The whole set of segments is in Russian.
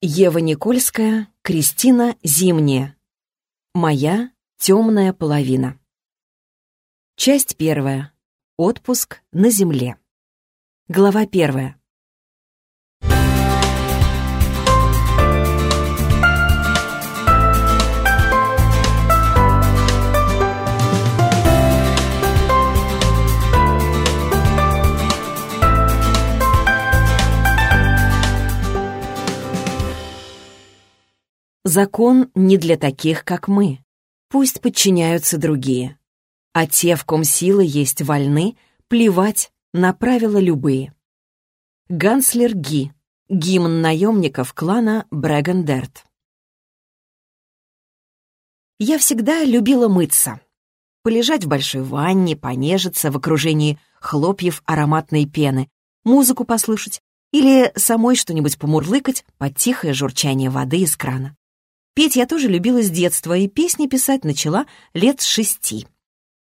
Ева Никольская, Кристина Зимняя. Моя темная половина. Часть первая. Отпуск на земле. Глава первая. Закон не для таких, как мы. Пусть подчиняются другие. А те, в ком силы есть, вольны плевать на правила любые. Ганслер Ги. Гимн наемников клана Брэгендерт. Я всегда любила мыться. Полежать в большой ванне, понежиться в окружении хлопьев ароматной пены, музыку послушать или самой что-нибудь помурлыкать под тихое журчание воды из крана. Петь я тоже любила с детства, и песни писать начала лет с шести.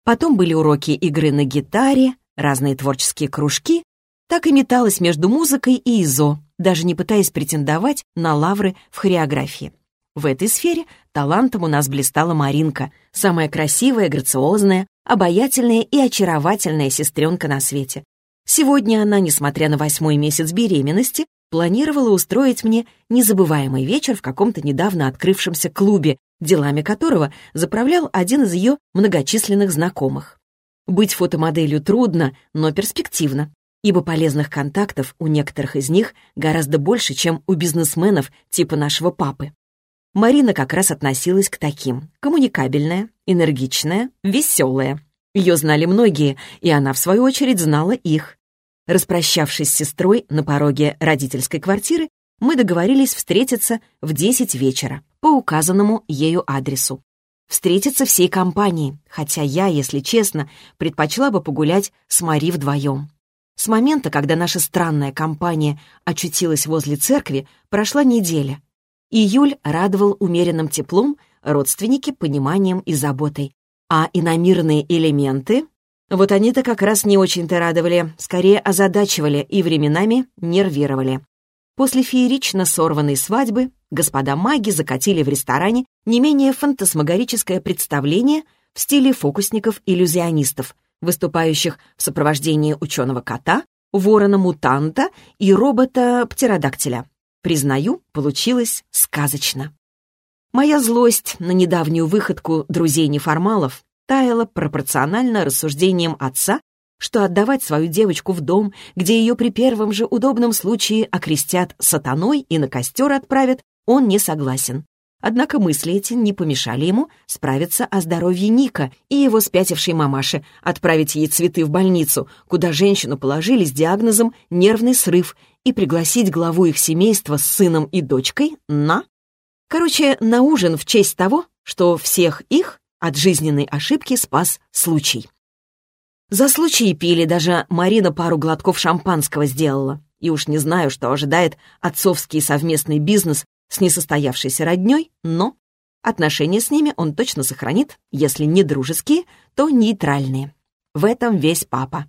Потом были уроки игры на гитаре, разные творческие кружки. Так и металась между музыкой и ИЗО, даже не пытаясь претендовать на лавры в хореографии. В этой сфере талантом у нас блистала Маринка, самая красивая, грациозная, обаятельная и очаровательная сестренка на свете. Сегодня она, несмотря на восьмой месяц беременности, планировала устроить мне незабываемый вечер в каком-то недавно открывшемся клубе, делами которого заправлял один из ее многочисленных знакомых. Быть фотомоделью трудно, но перспективно, ибо полезных контактов у некоторых из них гораздо больше, чем у бизнесменов типа нашего папы. Марина как раз относилась к таким. Коммуникабельная, энергичная, веселая. Ее знали многие, и она, в свою очередь, знала их. Распрощавшись с сестрой на пороге родительской квартиры, мы договорились встретиться в 10 вечера по указанному ею адресу. Встретиться всей компанией, хотя я, если честно, предпочла бы погулять с Мари вдвоем. С момента, когда наша странная компания очутилась возле церкви, прошла неделя. Июль радовал умеренным теплом, родственники — пониманием и заботой. А иномирные элементы вот они-то как раз не очень-то радовали, скорее озадачивали и временами нервировали. После феерично сорванной свадьбы господа маги закатили в ресторане не менее фантасмагорическое представление в стиле фокусников-иллюзионистов, выступающих в сопровождении ученого-кота, ворона-мутанта и робота-птеродактиля. Признаю, получилось сказочно. Моя злость на недавнюю выходку друзей-неформалов таяла пропорционально рассуждениям отца, что отдавать свою девочку в дом, где ее при первом же удобном случае окрестят сатаной и на костер отправят, он не согласен. Однако мысли эти не помешали ему справиться о здоровье Ника и его спятившей мамаши, отправить ей цветы в больницу, куда женщину положили с диагнозом «нервный срыв» и пригласить главу их семейства с сыном и дочкой на... Короче, на ужин в честь того, что всех их от жизненной ошибки спас случай. За случай пили, даже Марина пару глотков шампанского сделала. И уж не знаю, что ожидает отцовский совместный бизнес с несостоявшейся роднёй, но отношения с ними он точно сохранит, если не дружеские, то нейтральные. В этом весь папа.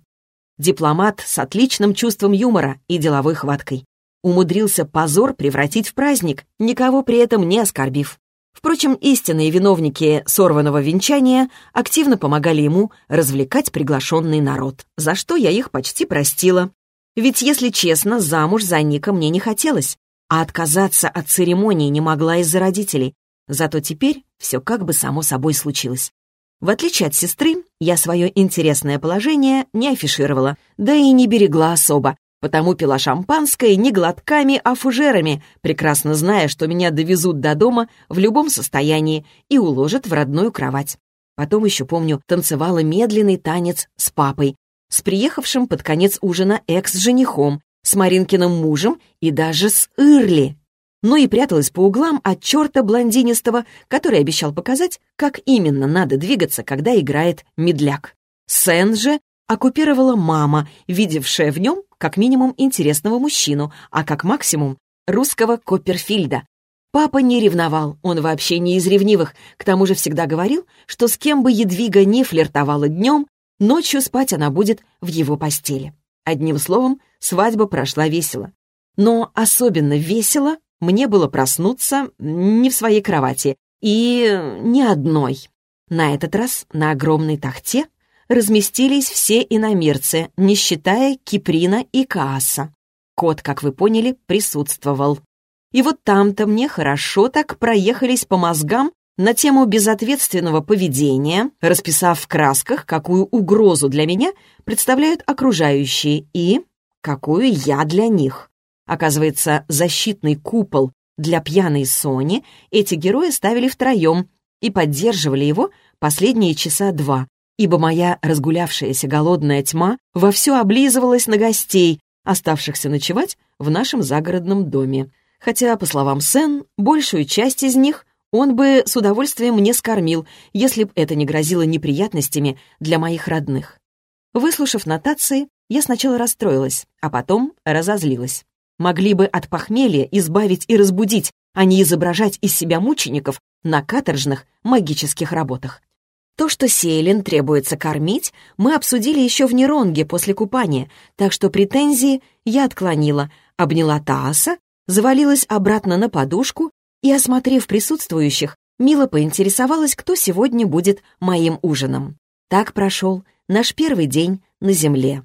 Дипломат с отличным чувством юмора и деловой хваткой. Умудрился позор превратить в праздник, никого при этом не оскорбив. Впрочем, истинные виновники сорванного венчания активно помогали ему развлекать приглашенный народ, за что я их почти простила. Ведь, если честно, замуж за Ника мне не хотелось, а отказаться от церемонии не могла из-за родителей. Зато теперь все как бы само собой случилось. В отличие от сестры, я свое интересное положение не афишировала, да и не берегла особо, Потому пила шампанское не глотками, а фужерами, прекрасно зная, что меня довезут до дома в любом состоянии и уложат в родную кровать. Потом еще, помню, танцевала медленный танец с папой, с приехавшим под конец ужина экс-женихом, с Маринкиным мужем и даже с Ирли. Ну и пряталась по углам от черта блондинистого, который обещал показать, как именно надо двигаться, когда играет медляк. Сцен же оккупировала мама, видевшая в нем как минимум интересного мужчину, а как максимум русского Копперфильда. Папа не ревновал, он вообще не из ревнивых, к тому же всегда говорил, что с кем бы Едвига не флиртовала днем, ночью спать она будет в его постели. Одним словом, свадьба прошла весело. Но особенно весело мне было проснуться не в своей кровати и не одной. На этот раз на огромной тахте разместились все иномирцы, не считая Киприна и Кааса. Кот, как вы поняли, присутствовал. И вот там-то мне хорошо так проехались по мозгам на тему безответственного поведения, расписав в красках, какую угрозу для меня представляют окружающие и какую я для них. Оказывается, защитный купол для пьяной Сони эти герои ставили втроем и поддерживали его последние часа два, ибо моя разгулявшаяся голодная тьма вовсю облизывалась на гостей, оставшихся ночевать в нашем загородном доме. Хотя, по словам Сен, большую часть из них он бы с удовольствием мне скормил, если б это не грозило неприятностями для моих родных. Выслушав нотации, я сначала расстроилась, а потом разозлилась. Могли бы от похмелья избавить и разбудить, а не изображать из себя мучеников на каторжных магических работах. То, что Сейлин требуется кормить, мы обсудили еще в Неронге после купания, так что претензии я отклонила, обняла Тааса, завалилась обратно на подушку и, осмотрев присутствующих, мило поинтересовалась, кто сегодня будет моим ужином. Так прошел наш первый день на земле.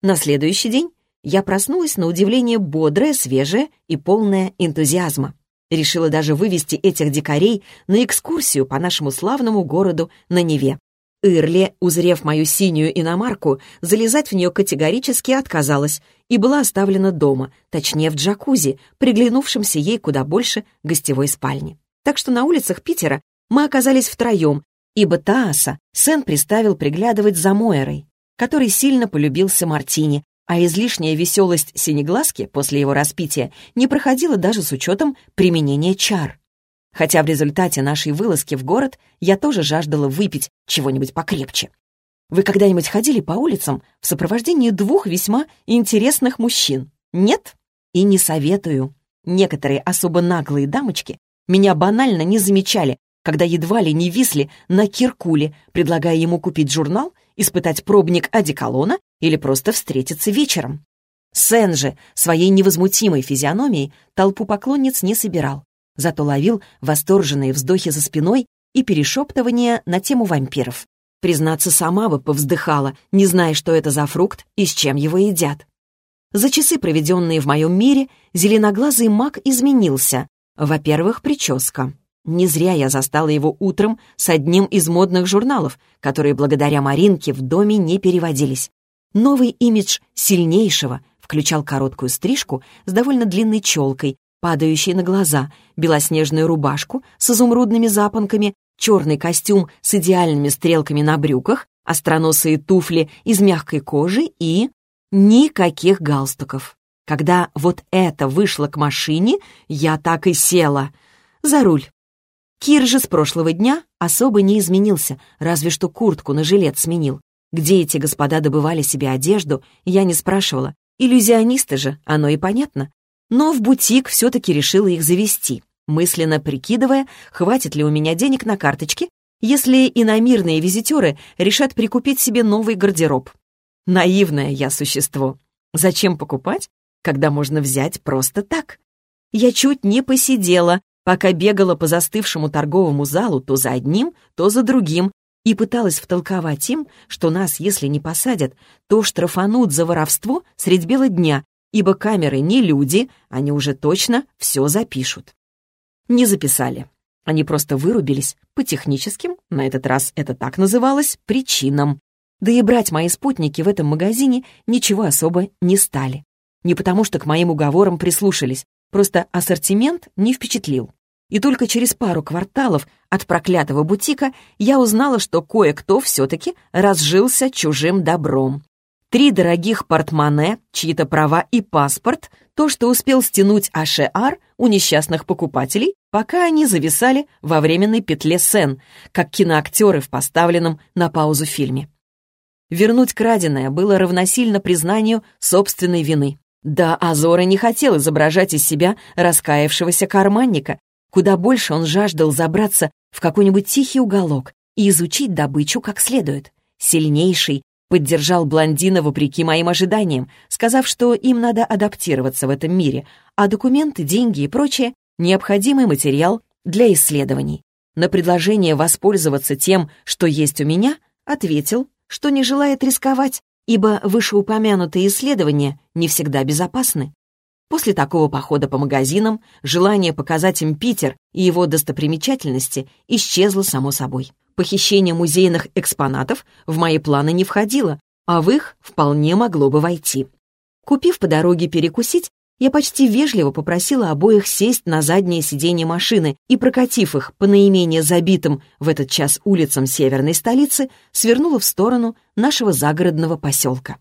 На следующий день я проснулась на удивление бодрая, свежая и полная энтузиазма. Решила даже вывести этих дикарей на экскурсию по нашему славному городу на Неве. Ирли, узрев мою синюю иномарку, залезать в нее категорически отказалась и была оставлена дома, точнее в джакузи, приглянувшемся ей куда больше гостевой спальни. Так что на улицах Питера мы оказались втроем, ибо Тааса Сен приставил приглядывать за Мойерой, который сильно полюбился Мартине, а излишняя веселость синеглазки после его распития не проходила даже с учетом применения чар. Хотя в результате нашей вылазки в город я тоже жаждала выпить чего-нибудь покрепче. Вы когда-нибудь ходили по улицам в сопровождении двух весьма интересных мужчин? Нет? И не советую. Некоторые особо наглые дамочки меня банально не замечали, когда едва ли не висли на Киркуле, предлагая ему купить журнал, испытать пробник одеколона или просто встретиться вечером. Сен же своей невозмутимой физиономией толпу поклонниц не собирал, зато ловил восторженные вздохи за спиной и перешептывания на тему вампиров. Признаться, сама бы повздыхала, не зная, что это за фрукт и с чем его едят. За часы, проведенные в моем мире, зеленоглазый маг изменился. Во-первых, прическа. Не зря я застала его утром с одним из модных журналов, которые благодаря Маринке в доме не переводились. Новый имидж сильнейшего включал короткую стрижку с довольно длинной челкой, падающей на глаза, белоснежную рубашку с изумрудными запонками, черный костюм с идеальными стрелками на брюках, остроносые туфли из мягкой кожи и... никаких галстуков. Когда вот это вышло к машине, я так и села. За руль. Кир же с прошлого дня особо не изменился, разве что куртку на жилет сменил. Где эти господа добывали себе одежду, я не спрашивала. Иллюзионисты же, оно и понятно. Но в бутик все-таки решила их завести, мысленно прикидывая, хватит ли у меня денег на карточке, если иномирные визитеры решат прикупить себе новый гардероб. Наивное я существо. Зачем покупать, когда можно взять просто так? Я чуть не посидела, пока бегала по застывшему торговому залу то за одним, то за другим, и пыталась втолковать им, что нас, если не посадят, то штрафанут за воровство средь бела дня, ибо камеры не люди, они уже точно все запишут. Не записали. Они просто вырубились по техническим, на этот раз это так называлось, причинам. Да и брать мои спутники в этом магазине ничего особо не стали. Не потому что к моим уговорам прислушались, Просто ассортимент не впечатлил. И только через пару кварталов от проклятого бутика я узнала, что кое-кто все-таки разжился чужим добром. Три дорогих портмоне, чьи-то права и паспорт, то, что успел стянуть АШР у несчастных покупателей, пока они зависали во временной петле Сен, как киноактеры в поставленном на паузу фильме. Вернуть краденое было равносильно признанию собственной вины. Да, Азора не хотел изображать из себя раскаявшегося карманника. Куда больше он жаждал забраться в какой-нибудь тихий уголок и изучить добычу как следует. Сильнейший Поддержал блондина вопреки моим ожиданиям, сказав, что им надо адаптироваться в этом мире, а документы, деньги и прочее — необходимый материал для исследований. На предложение воспользоваться тем, что есть у меня, ответил, что не желает рисковать, ибо вышеупомянутые исследования не всегда безопасны. После такого похода по магазинам желание показать им Питер и его достопримечательности исчезло само собой. Похищение музейных экспонатов в мои планы не входило, а в их вполне могло бы войти. Купив по дороге перекусить, я почти вежливо попросила обоих сесть на заднее сиденье машины и, прокатив их по наименее забитым в этот час улицам северной столицы, свернула в сторону нашего загородного поселка.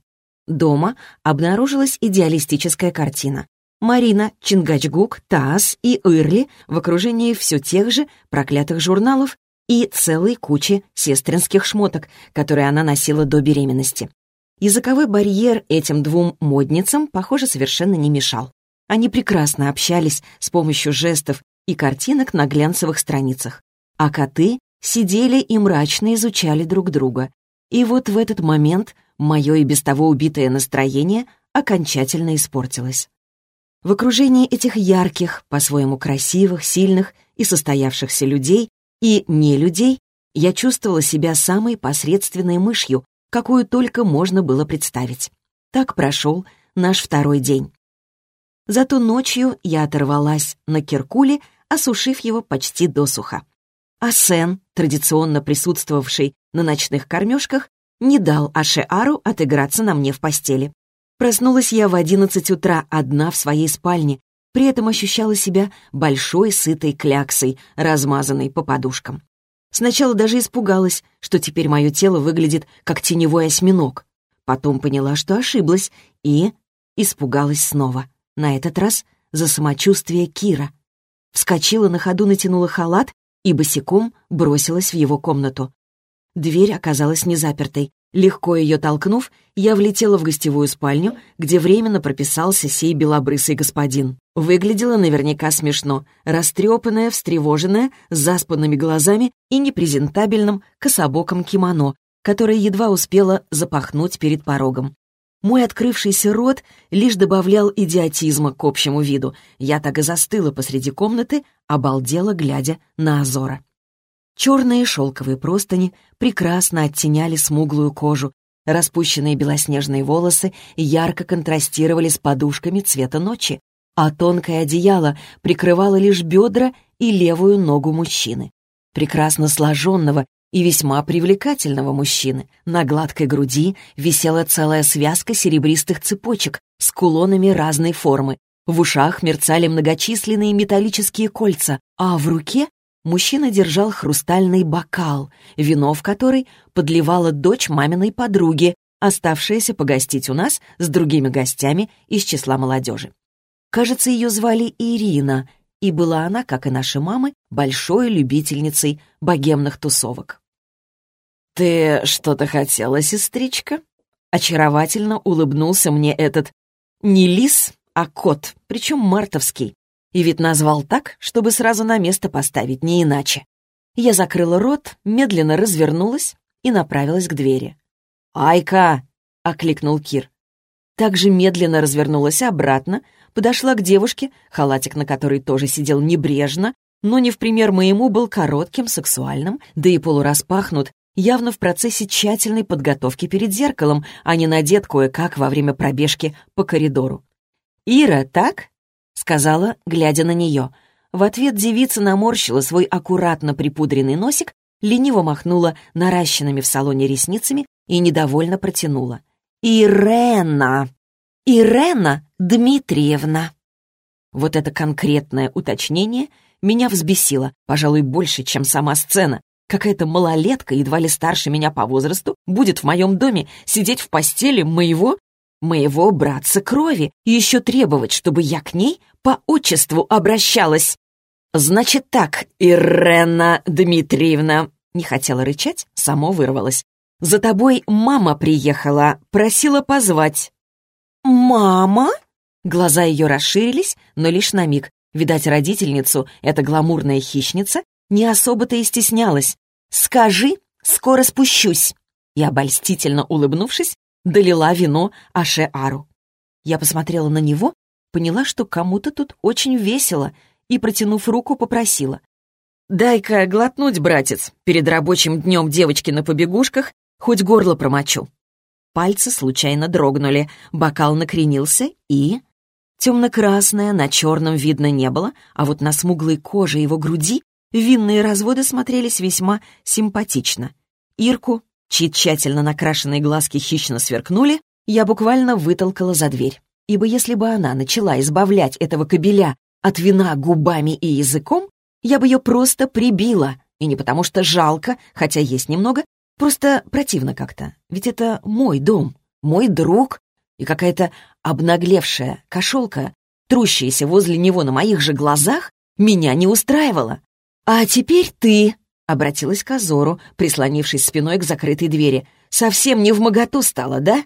Дома обнаружилась идеалистическая картина. Марина, Чингачгук, Таас и Ирли в окружении все тех же проклятых журналов и целой кучи сестринских шмоток, которые она носила до беременности. Языковой барьер этим двум модницам, похоже, совершенно не мешал. Они прекрасно общались с помощью жестов и картинок на глянцевых страницах, а коты сидели и мрачно изучали друг друга. И вот в этот момент мое и без того убитое настроение окончательно испортилось. В окружении этих ярких, по-своему красивых, сильных и состоявшихся людей и не людей я чувствовала себя самой посредственной мышью, какую только можно было представить. Так прошел наш второй день. Зато ночью я оторвалась на Киркуле, осушив его почти досуха. А Сен, традиционно присутствовавший на ночных кормежках, не дал Ашеару отыграться на мне в постели. Проснулась я в одиннадцать утра одна в своей спальне, при этом ощущала себя большой сытой кляксой, размазанной по подушкам. Сначала даже испугалась, что теперь мое тело выглядит как теневой осьминог. Потом поняла, что ошиблась, и испугалась снова. На этот раз за самочувствие Кира. Вскочила на ходу, натянула халат и босиком бросилась в его комнату. Дверь оказалась незапертой. Легко ее толкнув, я влетела в гостевую спальню, где временно прописался сей белобрысый господин. Выглядела наверняка смешно, растрепанная, встревоженная, с заспанными глазами и непрезентабельным кособоком кимоно, которое едва успела запахнуть перед порогом. Мой открывшийся рот лишь добавлял идиотизма к общему виду. Я так и застыла посреди комнаты, обалдела, глядя на Азора. Черные шелковые простыни прекрасно оттеняли смуглую кожу, распущенные белоснежные волосы ярко контрастировали с подушками цвета ночи, а тонкое одеяло прикрывало лишь бедра и левую ногу мужчины. Прекрасно сложенного и весьма привлекательного мужчины. На гладкой груди висела целая связка серебристых цепочек с кулонами разной формы. В ушах мерцали многочисленные металлические кольца, а в руке мужчина держал хрустальный бокал, вино в который подливала дочь маминой подруги, оставшаяся погостить у нас с другими гостями из числа молодежи. Кажется, ее звали Ирина, и была она, как и наши мамы, большой любительницей богемных тусовок. «Ты что-то хотела, сестричка?» Очаровательно улыбнулся мне этот не лис, а кот, причем мартовский. И вид назвал так, чтобы сразу на место поставить, не иначе. Я закрыла рот, медленно развернулась и направилась к двери. «Айка!» — окликнул Кир. Также медленно развернулась обратно, подошла к девушке, халатик на которой тоже сидел небрежно, но не в пример моему был коротким, сексуальным, да и полураспахнут, явно в процессе тщательной подготовки перед зеркалом, а не надет кое-как во время пробежки по коридору. «Ира, так?» — сказала, глядя на нее. В ответ девица наморщила свой аккуратно припудренный носик, лениво махнула наращенными в салоне ресницами и недовольно протянула. «Ирена! Ирена Дмитриевна!» Вот это конкретное уточнение меня взбесило, пожалуй, больше, чем сама сцена. Какая-то малолетка, едва ли старше меня по возрасту, будет в моем доме сидеть в постели моего моего братца крови еще требовать, чтобы я к ней по отчеству обращалась. Значит так, Ирена Дмитриевна, не хотела рычать, само вырвалось. За тобой мама приехала, просила позвать. Мама? Глаза ее расширились, но лишь на миг. Видать, родительницу, эта гламурная хищница, не особо-то и стеснялась. «Скажи, скоро спущусь». и, обольстительно улыбнувшись, долила вино Аше-Ару. Я посмотрела на него, поняла, что кому-то тут очень весело, и, протянув руку, попросила. «Дай-ка глотнуть, братец, перед рабочим днем девочки на побегушках, хоть горло промочу». Пальцы случайно дрогнули, бокал накренился и... Темно-красное на черном видно не было, а вот на смуглой коже его груди винные разводы смотрелись весьма симпатично. Ирку, чьи тщательно накрашенные глазки хищно сверкнули, я буквально вытолкала за дверь. Ибо если бы она начала избавлять этого кобеля от вина губами и языком, я бы ее просто прибила. И не потому что жалко, хотя есть немного, просто противно как-то. Ведь это мой дом, мой друг, и какая-то обнаглевшая кошелка, трущаяся возле него на моих же глазах, меня не устраивала. «А теперь ты», — обратилась к Азору, прислонившись спиной к закрытой двери, «совсем не в моготу стала, да?»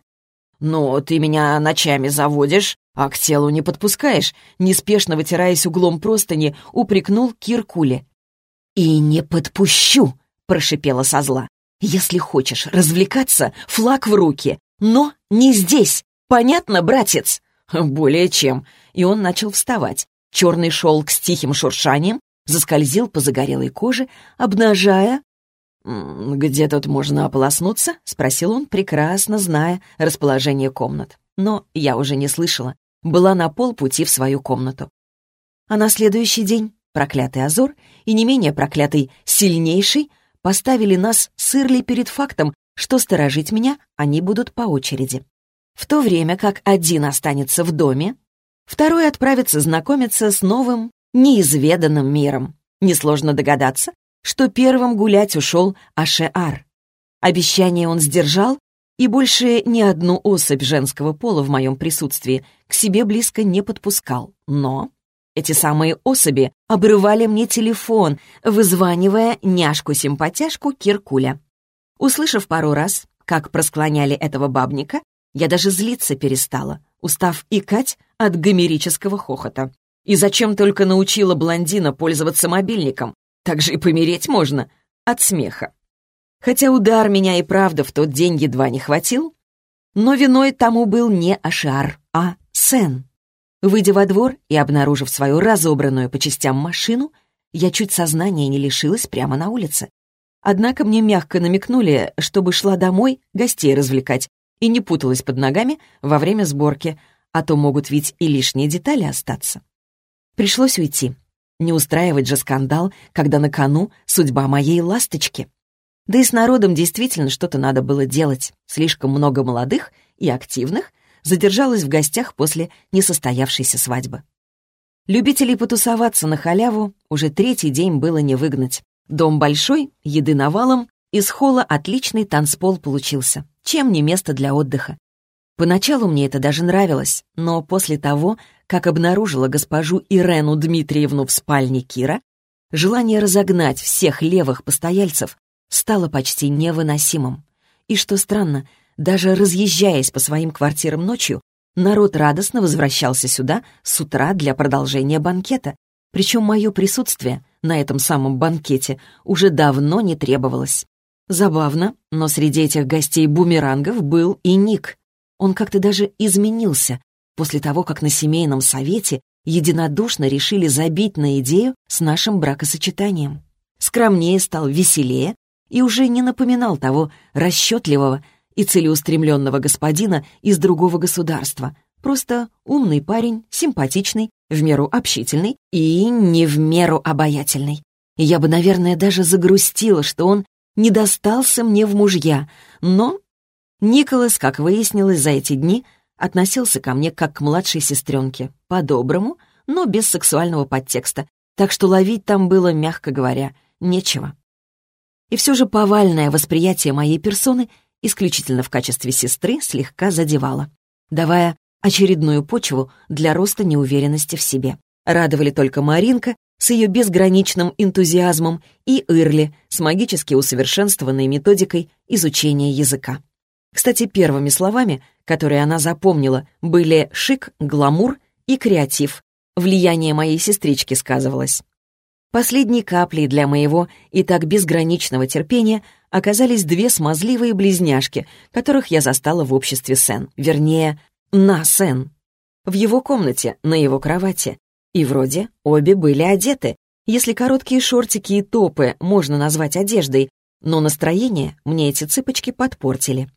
«Ну, ты меня ночами заводишь, а к телу не подпускаешь», неспешно вытираясь углом простыни, упрекнул Киркуле. «И не подпущу», — прошипела со зла. «Если хочешь развлекаться, флаг в руки, но не здесь. Понятно, братец?» «Более чем». И он начал вставать. Черный шелк с тихим шуршанием заскользил по загорелой коже, обнажая «Где тут можно ополоснуться?» — спросил он, прекрасно зная расположение комнат. Но я уже не слышала. Была на полпути в свою комнату. А на следующий день проклятый Азор и не менее проклятый сильнейший поставили нас с Ирли перед фактом, что сторожить меня они будут по очереди. В то время как один останется в доме, второй отправится знакомиться с новым, неизведанным миром. Несложно догадаться, что первым гулять ушел Ашеар. Обещание он сдержал, и больше ни одну особь женского пола в моем присутствии к себе близко не подпускал. Но эти самые особи обрывали мне телефон, вызванивая няшку-симпатяшку Киркуля. Услышав пару раз, как просклоняли этого бабника, я даже злиться перестала, устав икать от гомерического хохота. И зачем только научила блондина пользоваться мобильником, так же и помереть можно от смеха. Хотя удар меня и правда в тот день едва не хватил, но виной тому был не Ашар, а Сен. Выйдя во двор и обнаружив свою разобранную по частям машину, я чуть сознания не лишилась прямо на улице. Однако мне мягко намекнули, чтобы шла домой гостей развлекать и не путалась под ногами во время сборки, а то могут ведь и лишние детали остаться. Пришлось уйти. Не устраивать же скандал, когда на кону судьба моей ласточки. Да и с народом действительно что-то надо было делать. Слишком много молодых и активных задержалось в гостях после несостоявшейся свадьбы. Любителей потусоваться на халяву уже третий день было не выгнать. Дом большой, еды навалом, из холла отличный танцпол получился. Чем не место для отдыха? Поначалу мне это даже нравилось, но после того, как обнаружила госпожу Ирену Дмитриевну в спальне Кира, желание разогнать всех левых постояльцев стало почти невыносимым. И что странно, даже разъезжаясь по своим квартирам ночью, народ радостно возвращался сюда с утра для продолжения банкета, причем мое присутствие на этом самом банкете уже давно не требовалось. Забавно, но среди этих гостей-бумерангов был и Ник. Он как-то даже изменился, после того, как на семейном совете единодушно решили забить на идею с нашим бракосочетанием. Скромнее стал, веселее и уже не напоминал того расчетливого и целеустремленного господина из другого государства. Просто умный парень, симпатичный, в меру общительный и не в меру обаятельный. я бы, наверное, даже загрустила, что он не достался мне в мужья, но Николас, как выяснилось за эти дни, относился ко мне как к младшей сестренке, по-доброму, но без сексуального подтекста, так что ловить там было, мягко говоря, нечего. И все же повальное восприятие моей персоны исключительно в качестве сестры слегка задевало, давая очередную почву для роста неуверенности в себе. Радовали только Маринка с ее безграничным энтузиазмом и Ирли с магически усовершенствованной методикой изучения языка. Кстати, первыми словами, которые она запомнила, были «шик», «гламур» и «креатив». Влияние моей сестрички сказывалось. Последней каплей для моего и так безграничного терпения оказались две смазливые близняшки, которых я застала в обществе Сен, вернее, на Сен. В его комнате, на его кровати. И вроде обе были одеты, если короткие шортики и топы можно назвать одеждой, но настроение мне эти цыпочки подпортили.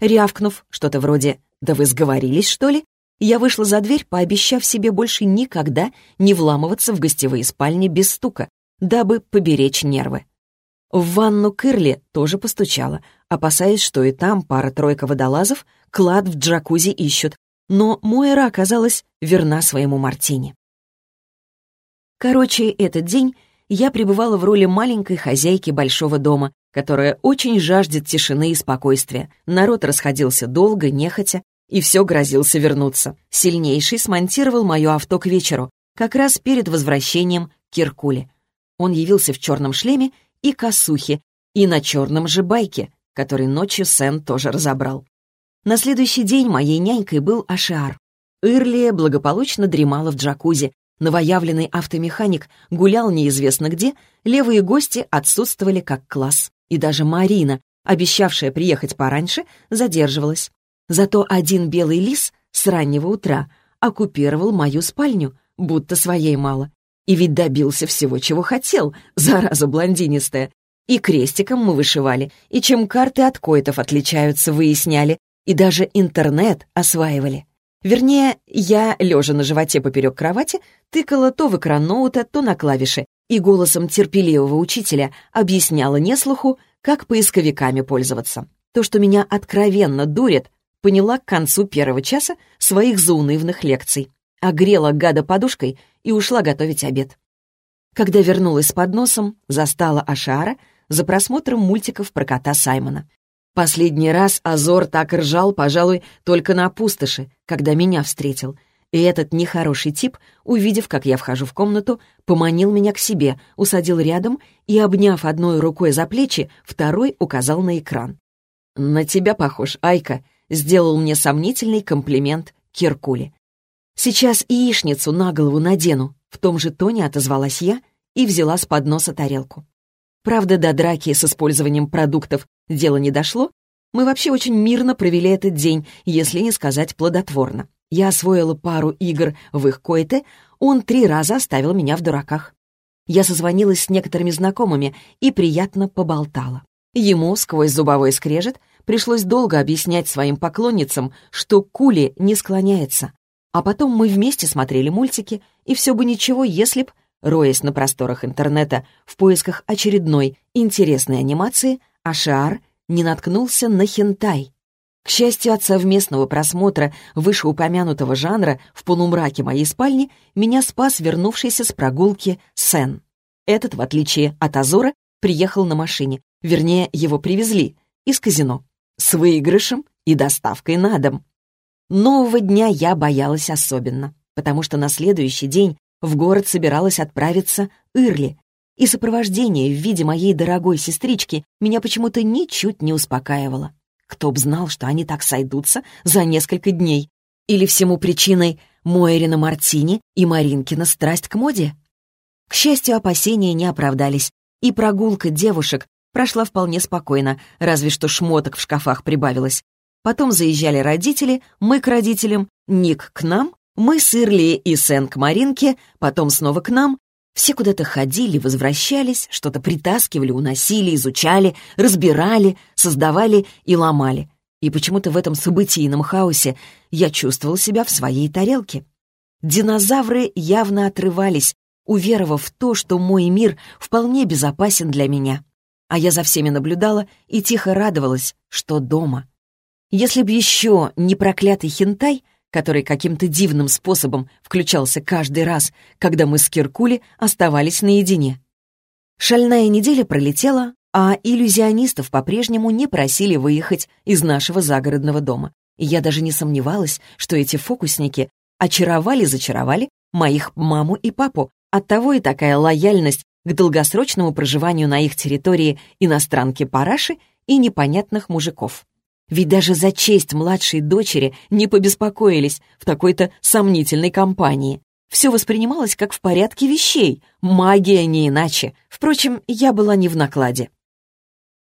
Рявкнув что-то вроде «Да вы сговорились, что ли?», я вышла за дверь, пообещав себе больше никогда не вламываться в гостевые спальни без стука, дабы поберечь нервы. В ванну Кырли тоже постучала, опасаясь, что и там пара-тройка водолазов клад в джакузи ищут, но Мойра оказалась верна своему Мартине. Короче, этот день я пребывала в роли маленькой хозяйки большого дома, которая очень жаждет тишины и спокойствия. Народ расходился долго, нехотя, и все грозился вернуться. Сильнейший смонтировал мое авто к вечеру, как раз перед возвращением Киркули. Он явился в черном шлеме и косухе, и на черном же байке, который ночью Сен тоже разобрал. На следующий день моей нянькой был Ашиар. Ирлия благополучно дремала в джакузи, Новоявленный автомеханик гулял неизвестно где, левые гости отсутствовали как класс. И даже Марина, обещавшая приехать пораньше, задерживалась. Зато один белый лис с раннего утра оккупировал мою спальню, будто своей мало. И ведь добился всего, чего хотел, зараза блондинистая. И крестиком мы вышивали, и чем карты от койтов отличаются, выясняли, и даже интернет осваивали. Вернее, я, лежа на животе поперек кровати, тыкала то в экран ноута, то на клавиши, и голосом терпеливого учителя объясняла неслуху, как поисковиками пользоваться. То, что меня откровенно дурит, поняла к концу первого часа своих заунывных лекций. Огрела гада подушкой и ушла готовить обед. Когда вернулась с подносом, застала Ашара за просмотром мультиков про кота Саймона. Последний раз Азор так ржал, пожалуй, только на пустоши, когда меня встретил. И этот нехороший тип, увидев, как я вхожу в комнату, поманил меня к себе, усадил рядом и, обняв одной рукой за плечи, второй указал на экран. «На тебя похож, Айка», — сделал мне сомнительный комплимент Киркули. «Сейчас яичницу на голову надену», — в том же тоне отозвалась я и взяла с подноса тарелку. Правда, до драки с использованием продуктов дело не дошло. Мы вообще очень мирно провели этот день, если не сказать плодотворно. Я освоила пару игр в их койте, он три раза оставил меня в дураках. Я созвонилась с некоторыми знакомыми и приятно поболтала. Ему, сквозь зубовой скрежет, пришлось долго объяснять своим поклонницам, что Кули не склоняется. А потом мы вместе смотрели мультики, и все бы ничего, если б Роясь на просторах интернета в поисках очередной интересной анимации, Ашиар не наткнулся на хентай. К счастью, от совместного просмотра вышеупомянутого жанра в полумраке моей спальни меня спас вернувшийся с прогулки Сен. Этот, в отличие от Азора, приехал на машине, вернее, его привезли из казино, с выигрышем и доставкой на дом. Нового дня я боялась особенно, потому что на следующий день в город собиралась отправиться Ирли, и сопровождение в виде моей дорогой сестрички меня почему-то ничуть не успокаивало. Кто б знал, что они так сойдутся за несколько дней. Или всему причиной Мойрина Мартини и Маринкина страсть к моде? К счастью, опасения не оправдались, и прогулка девушек прошла вполне спокойно, разве что шмоток в шкафах прибавилось. Потом заезжали родители, мы к родителям, Ник к нам, мы с Ирли и Сен к Маринке, потом снова к нам. Все куда-то ходили, возвращались, что-то притаскивали, уносили, изучали, разбирали, создавали и ломали. И почему-то в этом событийном хаосе я чувствовал себя в своей тарелке. Динозавры явно отрывались, уверовав в то, что мой мир вполне безопасен для меня. А я за всеми наблюдала и тихо радовалась, что дома. Если б еще не проклятый хентай, который каким-то дивным способом включался каждый раз, когда мы с Киркули оставались наедине. Шальная неделя пролетела, а иллюзионистов по-прежнему не просили выехать из нашего загородного дома. И я даже не сомневалась, что эти фокусники очаровали-зачаровали моих маму и папу. Оттого и такая лояльность к долгосрочному проживанию на их территории иностранки Параши и непонятных мужиков. Ведь даже за честь младшей дочери не побеспокоились в такой-то сомнительной компании. Все воспринималось как в порядке вещей. Магия не иначе. Впрочем, я была не в накладе.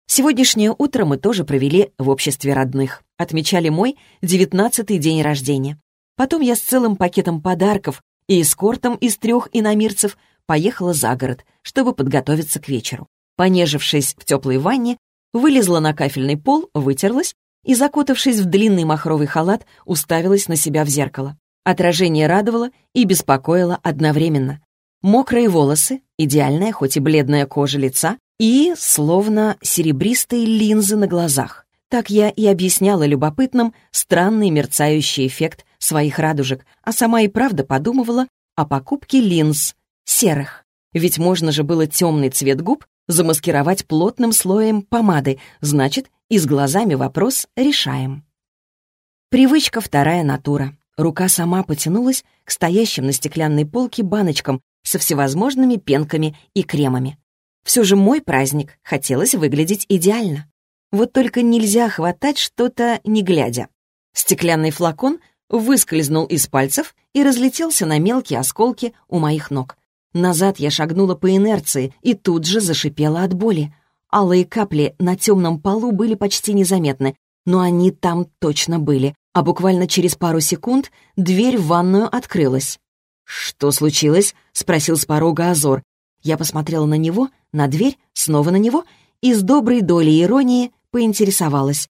Сегодняшнее утро мы тоже провели в обществе родных. Отмечали мой девятнадцатый день рождения. Потом я с целым пакетом подарков и эскортом из трех иномирцев поехала за город, чтобы подготовиться к вечеру. Понежившись в теплой ванне, вылезла на кафельный пол, вытерлась и, закутавшись в длинный махровый халат, уставилась на себя в зеркало. Отражение радовало и беспокоило одновременно. Мокрые волосы, идеальная, хоть и бледная кожа лица и, словно серебристые линзы на глазах. Так я и объясняла любопытным странный мерцающий эффект своих радужек, а сама и правда подумывала о покупке линз, серых. Ведь можно же было темный цвет губ замаскировать плотным слоем помады, значит, и с глазами вопрос решаем. Привычка вторая натура. Рука сама потянулась к стоящим на стеклянной полке баночкам со всевозможными пенками и кремами. Все же мой праздник хотелось выглядеть идеально. Вот только нельзя хватать что-то не глядя. Стеклянный флакон выскользнул из пальцев и разлетелся на мелкие осколки у моих ног. Назад я шагнула по инерции и тут же зашипела от боли. Алые капли на темном полу были почти незаметны, но они там точно были, а буквально через пару секунд дверь в ванную открылась. «Что случилось?» — спросил с порога Азор. Я посмотрела на него, на дверь, снова на него и с доброй долей иронии поинтересовалась.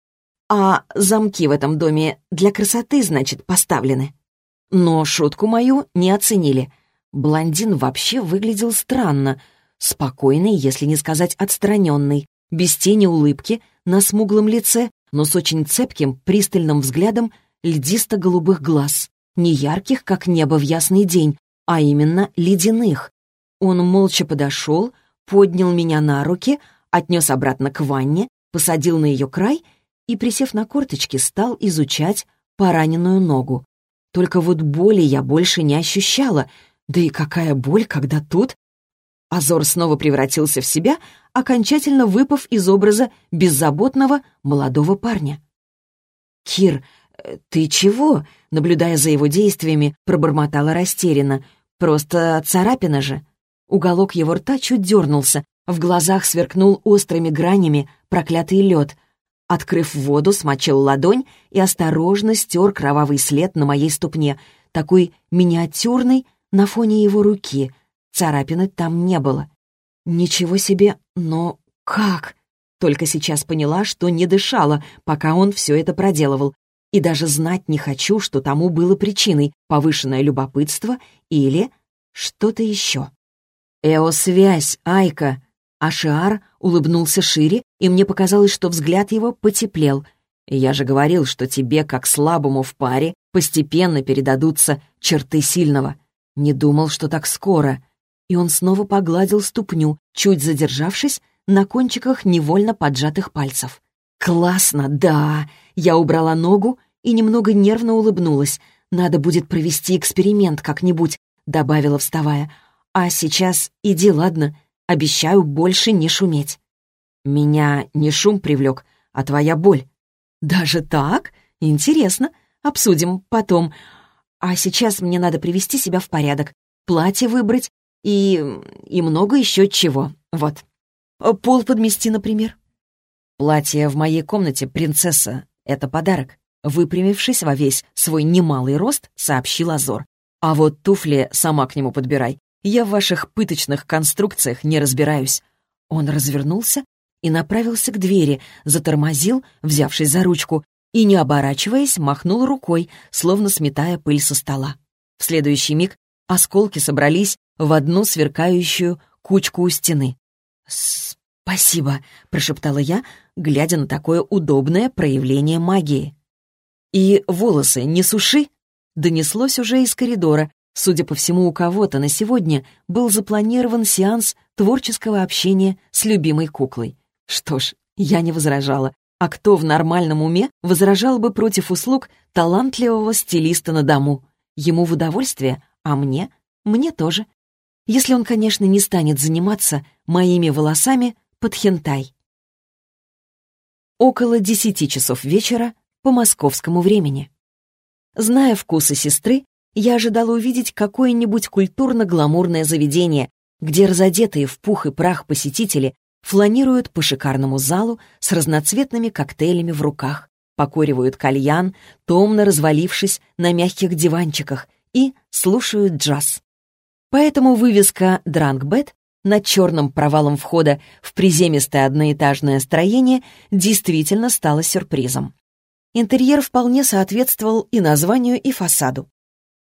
«А замки в этом доме для красоты, значит, поставлены?» Но шутку мою не оценили. Блондин вообще выглядел странно. Спокойный, если не сказать отстраненный, без тени улыбки, на смуглом лице, но с очень цепким, пристальным взглядом льдисто-голубых глаз, не ярких, как небо в ясный день, а именно ледяных. Он молча подошел, поднял меня на руки, отнес обратно к ванне, посадил на ее край и, присев на корточки, стал изучать пораненную ногу. Только вот боли я больше не ощущала, да и какая боль, когда тут... Азор снова превратился в себя, окончательно выпав из образа беззаботного молодого парня. «Кир, э, ты чего?» — наблюдая за его действиями, пробормотала растерянно. «Просто царапина же». Уголок его рта чуть дернулся, в глазах сверкнул острыми гранями проклятый лед. Открыв воду, смочил ладонь и осторожно стер кровавый след на моей ступне, такой миниатюрный на фоне его руки. Царапины там не было. Ничего себе, но как? Только сейчас поняла, что не дышала, пока он все это проделывал. И даже знать не хочу, что тому было причиной — повышенное любопытство или что-то еще. «Эосвязь, Айка!» Ашиар улыбнулся шире, и мне показалось, что взгляд его потеплел. «Я же говорил, что тебе, как слабому в паре, постепенно передадутся черты сильного. Не думал, что так скоро». И он снова погладил ступню, чуть задержавшись на кончиках невольно поджатых пальцев. «Классно, да!» Я убрала ногу и немного нервно улыбнулась. «Надо будет провести эксперимент как-нибудь», — добавила, вставая. «А сейчас иди, ладно? Обещаю больше не шуметь». «Меня не шум привлек, а твоя боль». «Даже так? Интересно. Обсудим потом. А сейчас мне надо привести себя в порядок, платье выбрать и... и много еще чего. Вот. Пол подмести, например». «Платье в моей комнате, принцесса. Это подарок», — выпрямившись во весь свой немалый рост, сообщил Азор. «А вот туфли сама к нему подбирай. Я в ваших пыточных конструкциях не разбираюсь». Он развернулся и направился к двери, затормозил, взявшись за ручку, и, не оборачиваясь, махнул рукой, словно сметая пыль со стола. В следующий миг осколки собрались в одну сверкающую кучку у стены. «Спасибо», — прошептала я, глядя на такое удобное проявление магии. «И волосы не суши?» — донеслось уже из коридора, Судя по всему, у кого-то на сегодня был запланирован сеанс творческого общения с любимой куклой. Что ж, я не возражала. А кто в нормальном уме возражал бы против услуг талантливого стилиста на дому? Ему в удовольствие, а мне? Мне тоже. Если он, конечно, не станет заниматься моими волосами под хентай. Около десяти часов вечера по московскому времени. Зная вкусы сестры, я ожидала увидеть какое-нибудь культурно-гламурное заведение, где разодетые в пух и прах посетители фланируют по шикарному залу с разноцветными коктейлями в руках, покуривают кальян, томно развалившись на мягких диванчиках, и слушают джаз. Поэтому вывеска «Дранкбет» над черным провалом входа в приземистое одноэтажное строение действительно стала сюрпризом. Интерьер вполне соответствовал и названию, и фасаду.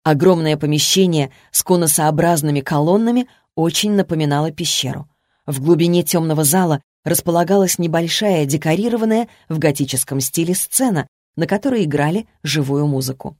Огромное помещение с конусообразными колоннами очень напоминало пещеру. В глубине темного зала располагалась небольшая декорированная в готическом стиле сцена, на которой играли живую музыку.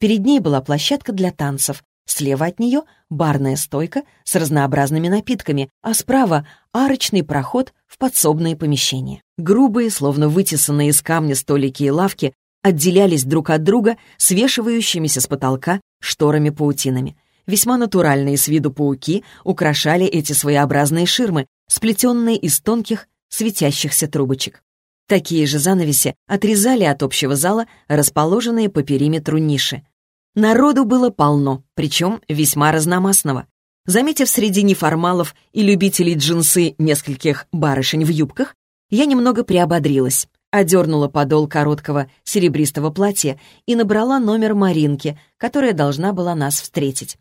Перед ней была площадка для танцев, слева от нее барная стойка с разнообразными напитками, а справа арочный проход в подсобные помещения. Грубые, словно вытесанные из камня столики и лавки, отделялись друг от друга свешивающимися с потолка шторами-паутинами. Весьма натуральные с виду пауки украшали эти своеобразные ширмы, сплетенные из тонких светящихся трубочек. Такие же занавеси отрезали от общего зала расположенные по периметру ниши. Народу было полно, причем весьма разномастного. Заметив среди неформалов и любителей джинсы нескольких барышень в юбках, я немного приободрилась, одернула подол короткого серебристого платья и набрала номер Маринки, которая должна была нас встретить.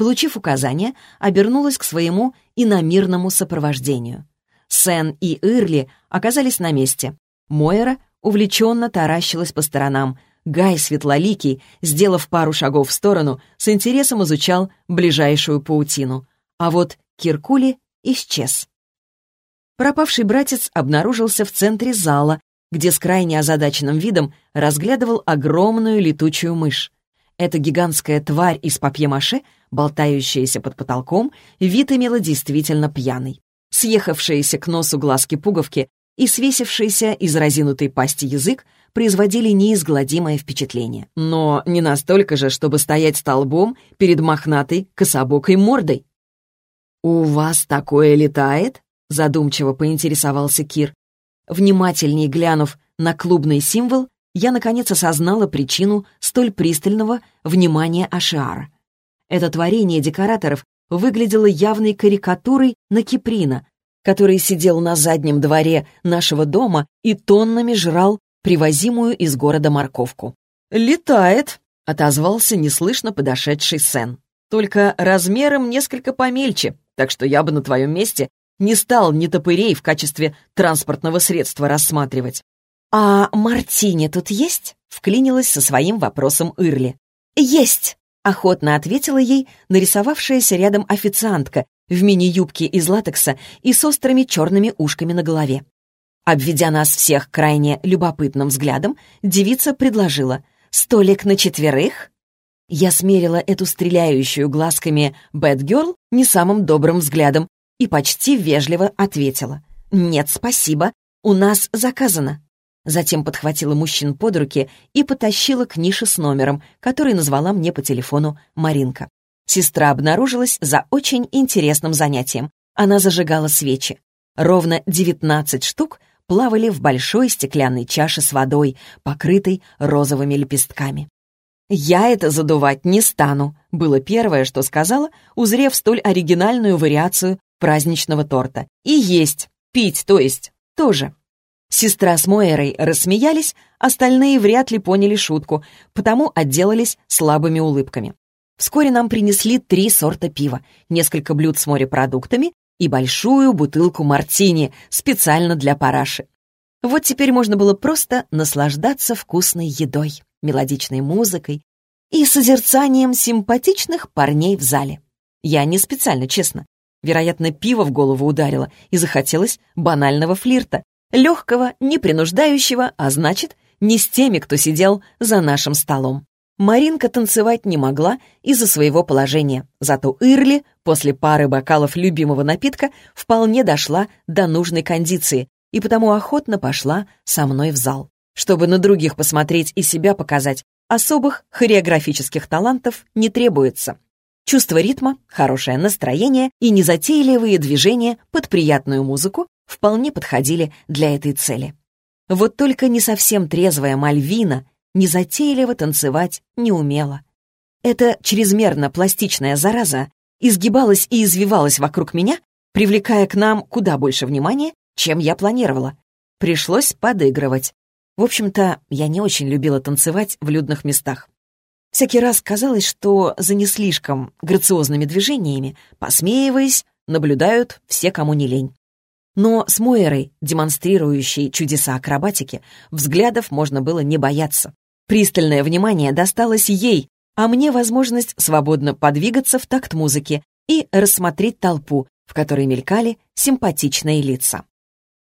Получив указание, обернулась к своему иномирному сопровождению. Сен и Ирли оказались на месте. Мойра увлеченно таращилась по сторонам. Гай Светлоликий, сделав пару шагов в сторону, с интересом изучал ближайшую паутину. А вот Киркули исчез. Пропавший братец обнаружился в центре зала, где с крайне озадаченным видом разглядывал огромную летучую мышь. Эта гигантская тварь из папье-маше, болтающаяся под потолком, вид имела действительно пьяный. Съехавшиеся к носу глазки-пуговки и свесившийся из разинутой пасти язык производили неизгладимое впечатление. Но не настолько же, чтобы стоять столбом перед мохнатой кособокой мордой. «У вас такое летает?» — задумчиво поинтересовался Кир. Внимательней глянув на клубный символ, я наконец осознала причину столь пристального внимания Ашиара. Это творение декораторов выглядело явной карикатурой на Киприна, который сидел на заднем дворе нашего дома и тоннами жрал привозимую из города морковку. «Летает», — отозвался неслышно подошедший Сен. «Только размером несколько помельче, так что я бы на твоем месте не стал ни топырей в качестве транспортного средства рассматривать. «А Мартини тут есть?» — вклинилась со своим вопросом Ирли. «Есть!» — охотно ответила ей нарисовавшаяся рядом официантка в мини-юбке из латекса и с острыми черными ушками на голове. Обведя нас всех крайне любопытным взглядом, девица предложила «Столик на четверых?» Я смерила эту стреляющую глазками «Бэтгерл» не самым добрым взглядом и почти вежливо ответила «Нет, спасибо, у нас заказано». Затем подхватила мужчин под руки и потащила к нише с номером, который назвала мне по телефону Маринка. Сестра обнаружилась за очень интересным занятием. Она зажигала свечи. Ровно 19 штук плавали в большой стеклянной чаше с водой, покрытой розовыми лепестками. «Я это задувать не стану», было первое, что сказала, узрев столь оригинальную вариацию праздничного торта. «И есть, пить, то есть, тоже». Сестра с Мойерой рассмеялись, остальные вряд ли поняли шутку, потому отделались слабыми улыбками. Вскоре нам принесли три сорта пива, несколько блюд с морепродуктами и большую бутылку мартини специально для параши. Вот теперь можно было просто наслаждаться вкусной едой, мелодичной музыкой и созерцанием симпатичных парней в зале. Я не специально, честно. Вероятно, пиво в голову ударило и захотелось банального флирта, Легкого, не принуждающего, а значит, не с теми, кто сидел за нашим столом. Маринка танцевать не могла из-за своего положения, зато Ирли после пары бокалов любимого напитка вполне дошла до нужной кондиции и потому охотно пошла со мной в зал. Чтобы на других посмотреть и себя показать, особых хореографических талантов не требуется. Чувство ритма, хорошее настроение и незатейливые движения под приятную музыку вполне подходили для этой цели. Вот только не совсем трезвая Мальвина незатейливо танцевать не умела. Эта чрезмерно пластичная зараза изгибалась и извивалась вокруг меня, привлекая к нам куда больше внимания, чем я планировала. Пришлось подыгрывать. В общем-то, я не очень любила танцевать в людных местах. Всякий раз казалось, что за не слишком грациозными движениями, посмеиваясь, наблюдают все, кому не лень. Но с Мойерой, демонстрирующей чудеса акробатики, взглядов можно было не бояться. Пристальное внимание досталось ей, а мне возможность свободно подвигаться в такт музыки и рассмотреть толпу, в которой мелькали симпатичные лица.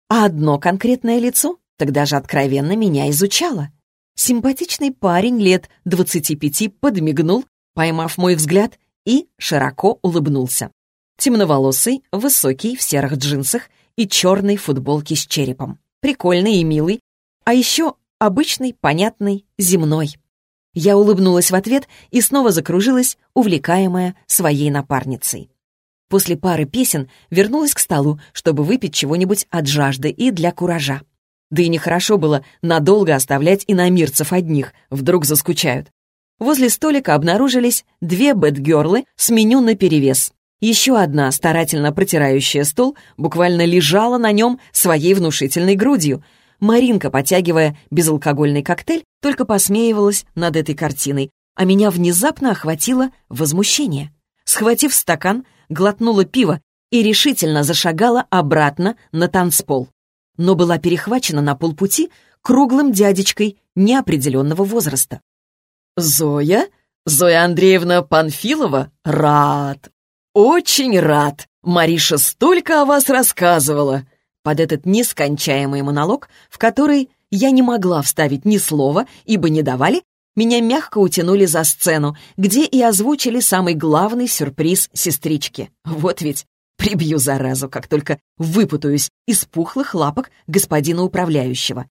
А одно конкретное лицо тогда же откровенно меня изучало. Симпатичный парень лет 25 подмигнул, поймав мой взгляд, и широко улыбнулся. Темноволосый, высокий, в серых джинсах и черной футболке с черепом. Прикольный и милый, а еще обычный, понятный, земной. Я улыбнулась в ответ и снова закружилась, увлекаемая своей напарницей. После пары песен вернулась к столу, чтобы выпить чего-нибудь от жажды и для куража. Да и нехорошо было надолго оставлять иномирцев одних, вдруг заскучают. Возле столика обнаружились две бэтгерлы с меню наперевес. Еще одна, старательно протирающая стол, буквально лежала на нем своей внушительной грудью. Маринка, потягивая безалкогольный коктейль, только посмеивалась над этой картиной, а меня внезапно охватило возмущение. Схватив стакан, глотнула пиво и решительно зашагала обратно на танцпол. Но была перехвачена на полпути круглым дядечкой неопределенного возраста. «Зоя? Зоя Андреевна Панфилова? Рад! Очень рад! Мариша столько о вас рассказывала!» Под этот нескончаемый монолог, в который я не могла вставить ни слова, ибо не давали, меня мягко утянули за сцену, где и озвучили самый главный сюрприз сестрички. Вот ведь прибью заразу, как только выпутаюсь из пухлых лапок господина управляющего.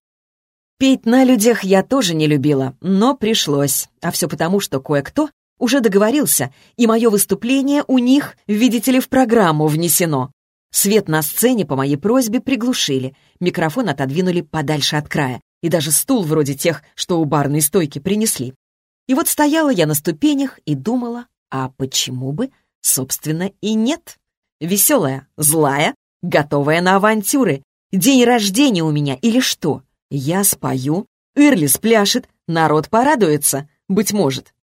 Петь на людях я тоже не любила, но пришлось. А все потому, что кое-кто уже договорился, и мое выступление у них, видите ли, в программу внесено. Свет на сцене по моей просьбе приглушили, микрофон отодвинули подальше от края, и даже стул вроде тех, что у барной стойки принесли. И вот стояла я на ступенях и думала, а почему бы, собственно, и нет? Веселая, злая, готовая на авантюры. День рождения у меня или что? Я спою, Ирли спляшет, народ порадуется, быть может.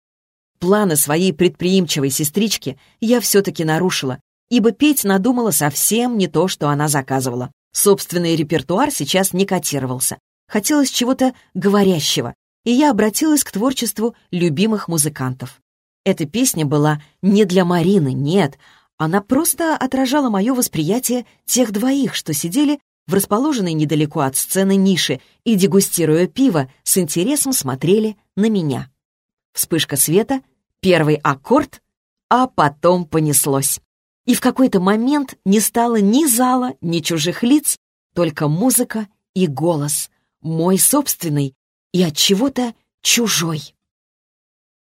Планы своей предприимчивой сестрички я все-таки нарушила, ибо петь надумала совсем не то, что она заказывала. Собственный репертуар сейчас не котировался. Хотелось чего-то говорящего, и я обратилась к творчеству любимых музыкантов. Эта песня была не для Марины, нет, она просто отражала мое восприятие тех двоих, что сидели в расположенной недалеко от сцены нише и, дегустируя пиво, с интересом смотрели на меня. Вспышка света, первый аккорд, а потом понеслось и в какой-то момент не стало ни зала, ни чужих лиц, только музыка и голос, мой собственный и от чего-то чужой.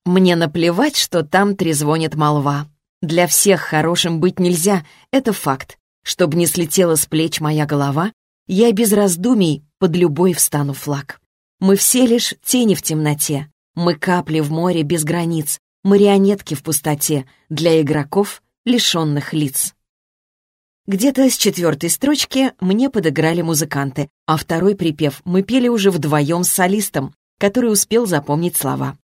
Мне наплевать, что там трезвонит молва. Для всех хорошим быть нельзя, это факт. Чтоб не слетела с плеч моя голова, я без раздумий под любой встану флаг. Мы все лишь тени в темноте, мы капли в море без границ, марионетки в пустоте, для игроков лишенных лиц. Где-то с четвертой строчки мне подыграли музыканты, а второй припев мы пели уже вдвоем с солистом, который успел запомнить слова.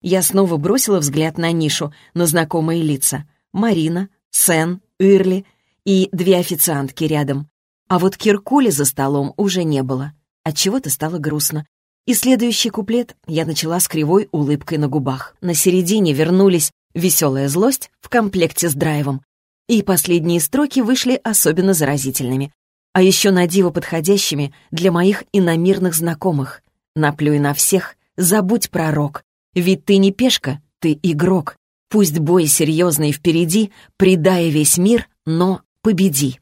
Я снова бросила взгляд на нишу, на знакомые лица. Марина, Сен, Ирли и две официантки рядом. А вот Киркули за столом уже не было. Отчего-то стало грустно. И следующий куплет я начала с кривой улыбкой на губах. На середине вернулись Веселая злость в комплекте с драйвом. И последние строки вышли особенно заразительными. А еще на диво подходящими для моих иномирных знакомых. Наплюй на всех, забудь про рок. Ведь ты не пешка, ты игрок. Пусть бой серьезный впереди, предай весь мир, но победи.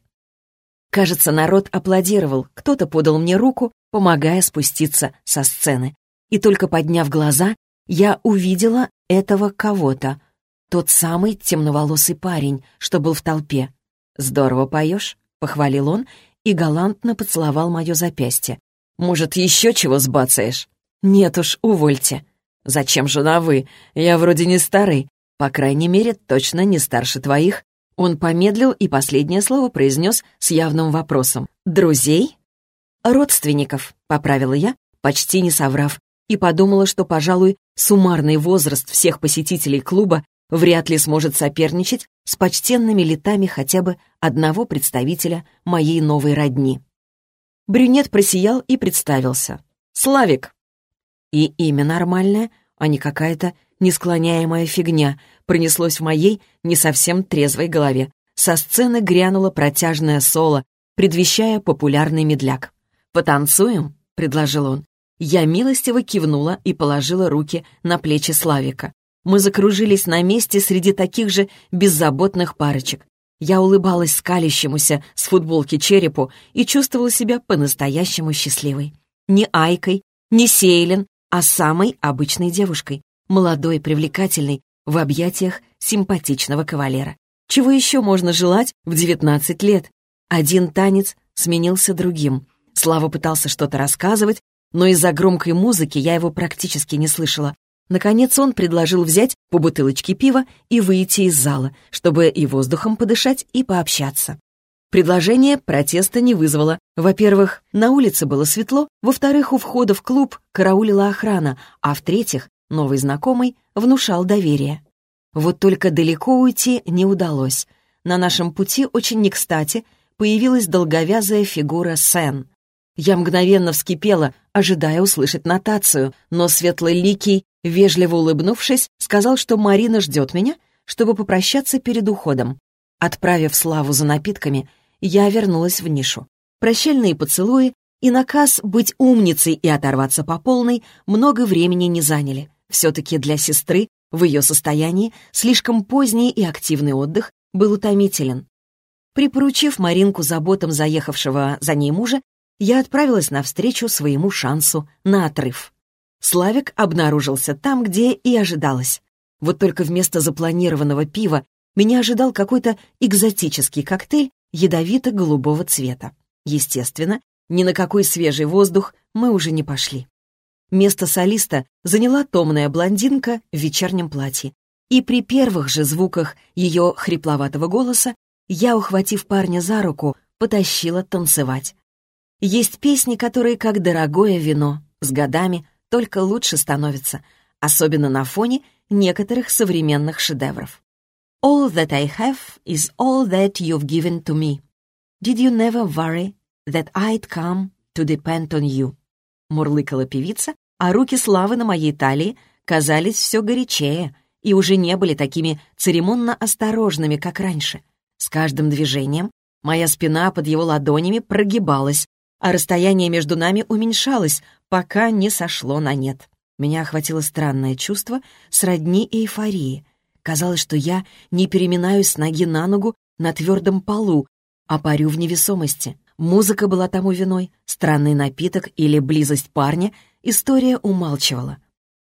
Кажется, народ аплодировал, кто-то подал мне руку, помогая спуститься со сцены. И только подняв глаза, я увидела этого кого-то. Тот самый темноволосый парень, что был в толпе. «Здорово поешь», — похвалил он и галантно поцеловал мое запястье. «Может, еще чего сбацаешь?» «Нет уж, увольте». «Зачем же на «вы»? Я вроде не старый. По крайней мере, точно не старше твоих». Он помедлил и последнее слово произнес с явным вопросом. «Друзей?» «Родственников», — поправила я, почти не соврав, и подумала, что, пожалуй, суммарный возраст всех посетителей клуба вряд ли сможет соперничать с почтенными летами хотя бы одного представителя моей новой родни. Брюнет просиял и представился. «Славик!» И имя нормальное, а не какая-то несклоняемая фигня, пронеслось в моей не совсем трезвой голове. Со сцены грянуло протяжное соло, предвещая популярный медляк. «Потанцуем?» — предложил он. Я милостиво кивнула и положила руки на плечи Славика. Мы закружились на месте среди таких же беззаботных парочек. Я улыбалась скалящемуся с футболки черепу и чувствовала себя по-настоящему счастливой. Не Айкой, не Сейлен, а самой обычной девушкой, молодой, привлекательной, в объятиях симпатичного кавалера. Чего еще можно желать в 19 лет? Один танец сменился другим. Слава пытался что-то рассказывать, но из-за громкой музыки я его практически не слышала. Наконец он предложил взять по бутылочке пива и выйти из зала, чтобы и воздухом подышать, и пообщаться. Предложение протеста не вызвало. Во-первых, на улице было светло, во-вторых, у входа в клуб караулила охрана, а в-третьих, новый знакомый внушал доверие. Вот только далеко уйти не удалось. На нашем пути очень не кстати появилась долговязая фигура Сен. Я мгновенно вскипела, ожидая услышать нотацию, но светлоликий, вежливо улыбнувшись, сказал, что Марина ждет меня, чтобы попрощаться перед уходом. Отправив Славу за напитками, я вернулась в нишу. Прощальные поцелуи и наказ быть умницей и оторваться по полной много времени не заняли. Все-таки для сестры в ее состоянии слишком поздний и активный отдых был утомителен. Припоручив Маринку заботам заехавшего за ней мужа, я отправилась навстречу своему шансу на отрыв. Славик обнаружился там, где и ожидалось. Вот только вместо запланированного пива меня ожидал какой-то экзотический коктейль ядовито-голубого цвета. Естественно, ни на какой свежий воздух мы уже не пошли. Место солиста заняла томная блондинка в вечернем платье. И при первых же звуках ее хрипловатого голоса я, ухватив парня за руку, потащила танцевать. Есть песни, которые как дорогое вино, с годами только лучше становятся, особенно на фоне некоторых современных шедевров. All that I have is all that you've given to me. Did you never worry that I'd come to depend on you? Мурлыкала певица, а руки Славы на моей талии казались все горячее и уже не были такими церемонно осторожными, как раньше. С каждым движением моя спина под его ладонями прогибалась, а расстояние между нами уменьшалось, пока не сошло на нет. Меня охватило странное чувство сродни эйфории. Казалось, что я не переминаюсь с ноги на ногу на твердом полу, а парю в невесомости. Музыка была тому виной, странный напиток или близость парня история умалчивала.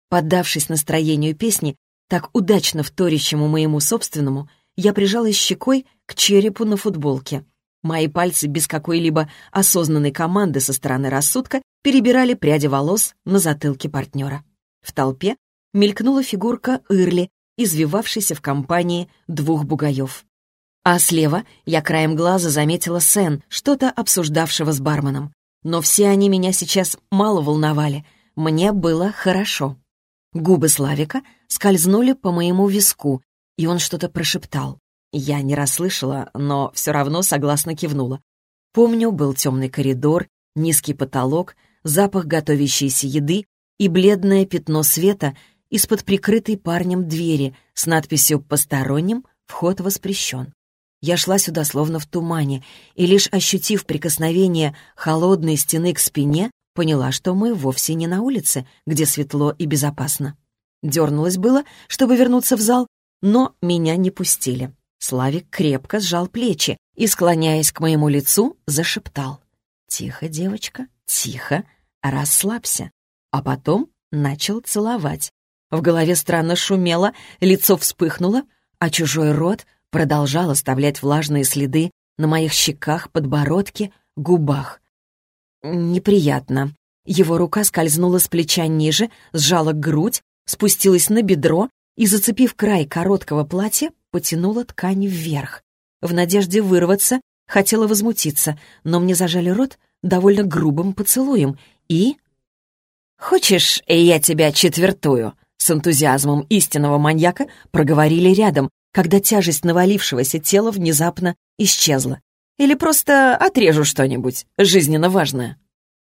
Поддавшись настроению песни, так удачно вторящему моему собственному, я прижалась щекой к черепу на футболке. Мои пальцы без какой-либо осознанной команды со стороны рассудка перебирали пряди волос на затылке партнера. В толпе мелькнула фигурка Ирли, извивавшейся в компании двух бугаев. А слева я краем глаза заметила Сен, что-то обсуждавшего с барменом. Но все они меня сейчас мало волновали. Мне было хорошо. Губы Славика скользнули по моему виску, и он что-то прошептал. Я не расслышала, но все равно согласно кивнула. Помню, был темный коридор, низкий потолок, запах готовящейся еды и бледное пятно света из-под прикрытой парнем двери с надписью «Посторонним вход воспрещен». Я шла сюда словно в тумане, и лишь ощутив прикосновение холодной стены к спине, поняла, что мы вовсе не на улице, где светло и безопасно. Дернулась было, чтобы вернуться в зал, но меня не пустили. Славик крепко сжал плечи и, склоняясь к моему лицу, зашептал. «Тихо, девочка, тихо, расслабься». А потом начал целовать. В голове странно шумело, лицо вспыхнуло, а чужой рот продолжал оставлять влажные следы на моих щеках, подбородке, губах. Неприятно. Его рука скользнула с плеча ниже, сжала грудь, спустилась на бедро и, зацепив край короткого платья, потянула ткань вверх. В надежде вырваться, хотела возмутиться, но мне зажали рот довольно грубым поцелуем и... «Хочешь, я тебя четвертую?» С энтузиазмом истинного маньяка проговорили рядом, когда тяжесть навалившегося тела внезапно исчезла. «Или просто отрежу что-нибудь жизненно важное».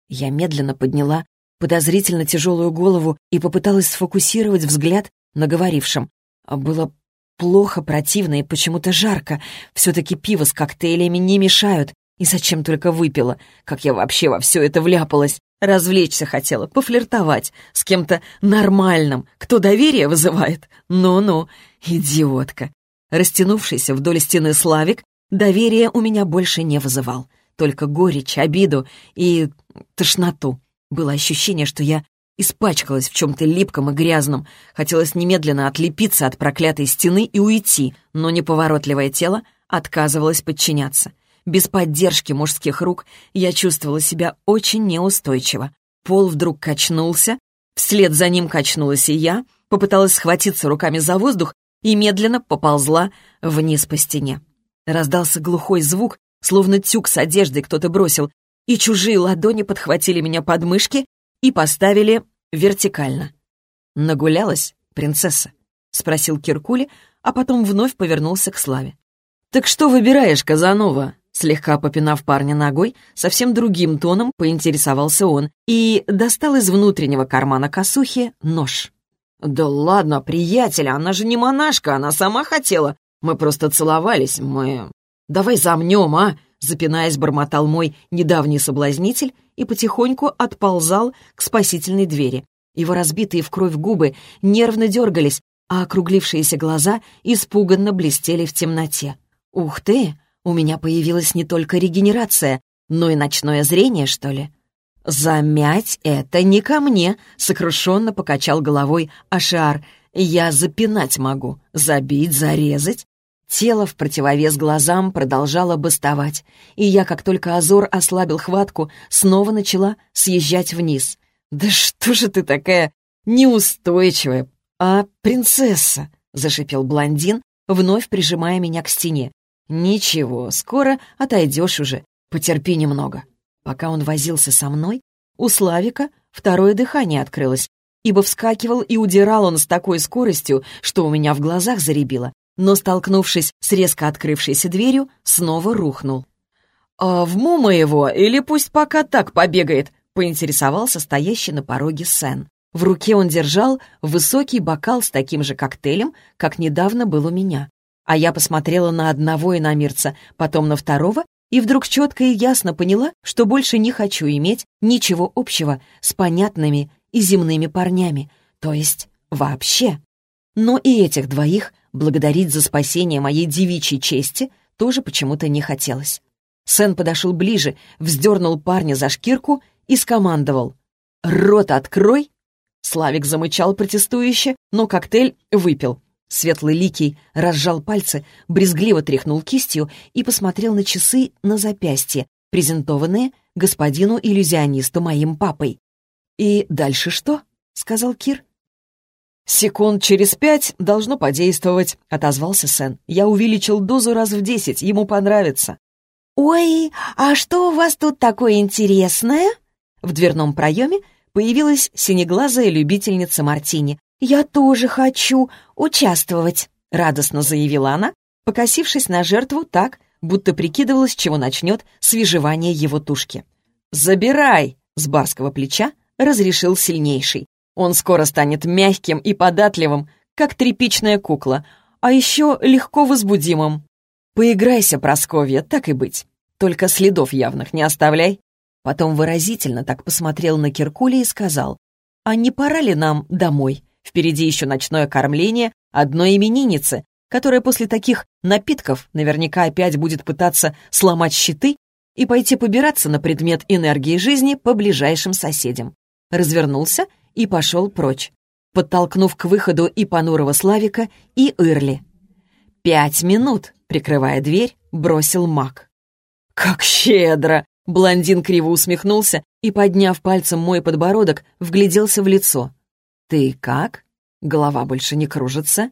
Я медленно подняла подозрительно тяжелую голову и попыталась сфокусировать взгляд на говорившем. Было плохо, противно и почему-то жарко. Все-таки пиво с коктейлями не мешают. И зачем только выпила? Как я вообще во все это вляпалась? Развлечься хотела, пофлиртовать с кем-то нормальным, кто доверие вызывает. Ну-ну, идиотка. Растянувшийся вдоль стены Славик доверие у меня больше не вызывал. Только горечь, обиду и тошноту. Было ощущение, что я испачкалась в чем-то липком и грязном. Хотелось немедленно отлепиться от проклятой стены и уйти, но неповоротливое тело отказывалось подчиняться. Без поддержки мужских рук я чувствовала себя очень неустойчиво. Пол вдруг качнулся, вслед за ним качнулась и я, попыталась схватиться руками за воздух и медленно поползла вниз по стене. Раздался глухой звук, словно тюк с одеждой кто-то бросил, и чужие ладони подхватили меня под мышки и поставили вертикально. «Нагулялась, принцесса?» — спросил Киркули, а потом вновь повернулся к Славе. «Так что выбираешь, Казанова? Слегка попинав парня ногой, совсем другим тоном поинтересовался он и достал из внутреннего кармана косухи нож. «Да ладно, приятель, она же не монашка, она сама хотела. Мы просто целовались, мы... Давай замнем, а?» Запинаясь, бормотал мой недавний соблазнитель и потихоньку отползал к спасительной двери. Его разбитые в кровь губы нервно дергались, а округлившиеся глаза испуганно блестели в темноте. «Ух ты!» У меня появилась не только регенерация, но и ночное зрение, что ли. «Замять это не ко мне», — сокрушенно покачал головой Ашар. «Я запинать могу, забить, зарезать». Тело в противовес глазам продолжало бастовать, и я, как только Азор ослабил хватку, снова начала съезжать вниз. «Да что же ты такая неустойчивая, а принцесса?» — зашипел блондин, вновь прижимая меня к стене. «Ничего, скоро отойдешь уже. Потерпи немного». Пока он возился со мной, у Славика второе дыхание открылось, ибо вскакивал и удирал он с такой скоростью, что у меня в глазах заребило, но, столкнувшись с резко открывшейся дверью, снова рухнул. «А в мума его или пусть пока так побегает?» — поинтересовался стоящий на пороге Сен. В руке он держал высокий бокал с таким же коктейлем, как недавно был у меня. А я посмотрела на одного иномирца, потом на второго, и вдруг четко и ясно поняла, что больше не хочу иметь ничего общего с понятными и земными парнями, то есть вообще. Но и этих двоих благодарить за спасение моей девичьей чести тоже почему-то не хотелось. Сен подошел ближе, вздернул парня за шкирку и скомандовал «Рот открой!» Славик замычал протестующе, но коктейль выпил. Светлый Ликий разжал пальцы, брезгливо тряхнул кистью и посмотрел на часы на запястье, презентованные господину иллюзионисту моим папой. «И дальше что?» — сказал Кир. «Секунд через пять должно подействовать», — отозвался Сен. «Я увеличил дозу раз в десять, ему понравится». «Ой, а что у вас тут такое интересное?» В дверном проеме появилась синеглазая любительница мартини. «Я тоже хочу участвовать», — радостно заявила она, покосившись на жертву так, будто прикидывалась, чего начнет свежевание его тушки. «Забирай!» — с барского плеча разрешил сильнейший. «Он скоро станет мягким и податливым, как тряпичная кукла, а еще легко возбудимым. Поиграйся, Просковья, так и быть. Только следов явных не оставляй». Потом выразительно так посмотрел на Киркуля и сказал, «А не пора ли нам домой?» Впереди еще ночное кормление одной именинницы, которая после таких напитков наверняка опять будет пытаться сломать щиты и пойти побираться на предмет энергии жизни по ближайшим соседям. Развернулся и пошел прочь, подтолкнув к выходу и понурого Славика, и Ирли. «Пять минут», — прикрывая дверь, бросил маг. «Как щедро!» — блондин криво усмехнулся и, подняв пальцем мой подбородок, вгляделся в лицо. «Ты как?» Голова больше не кружится?»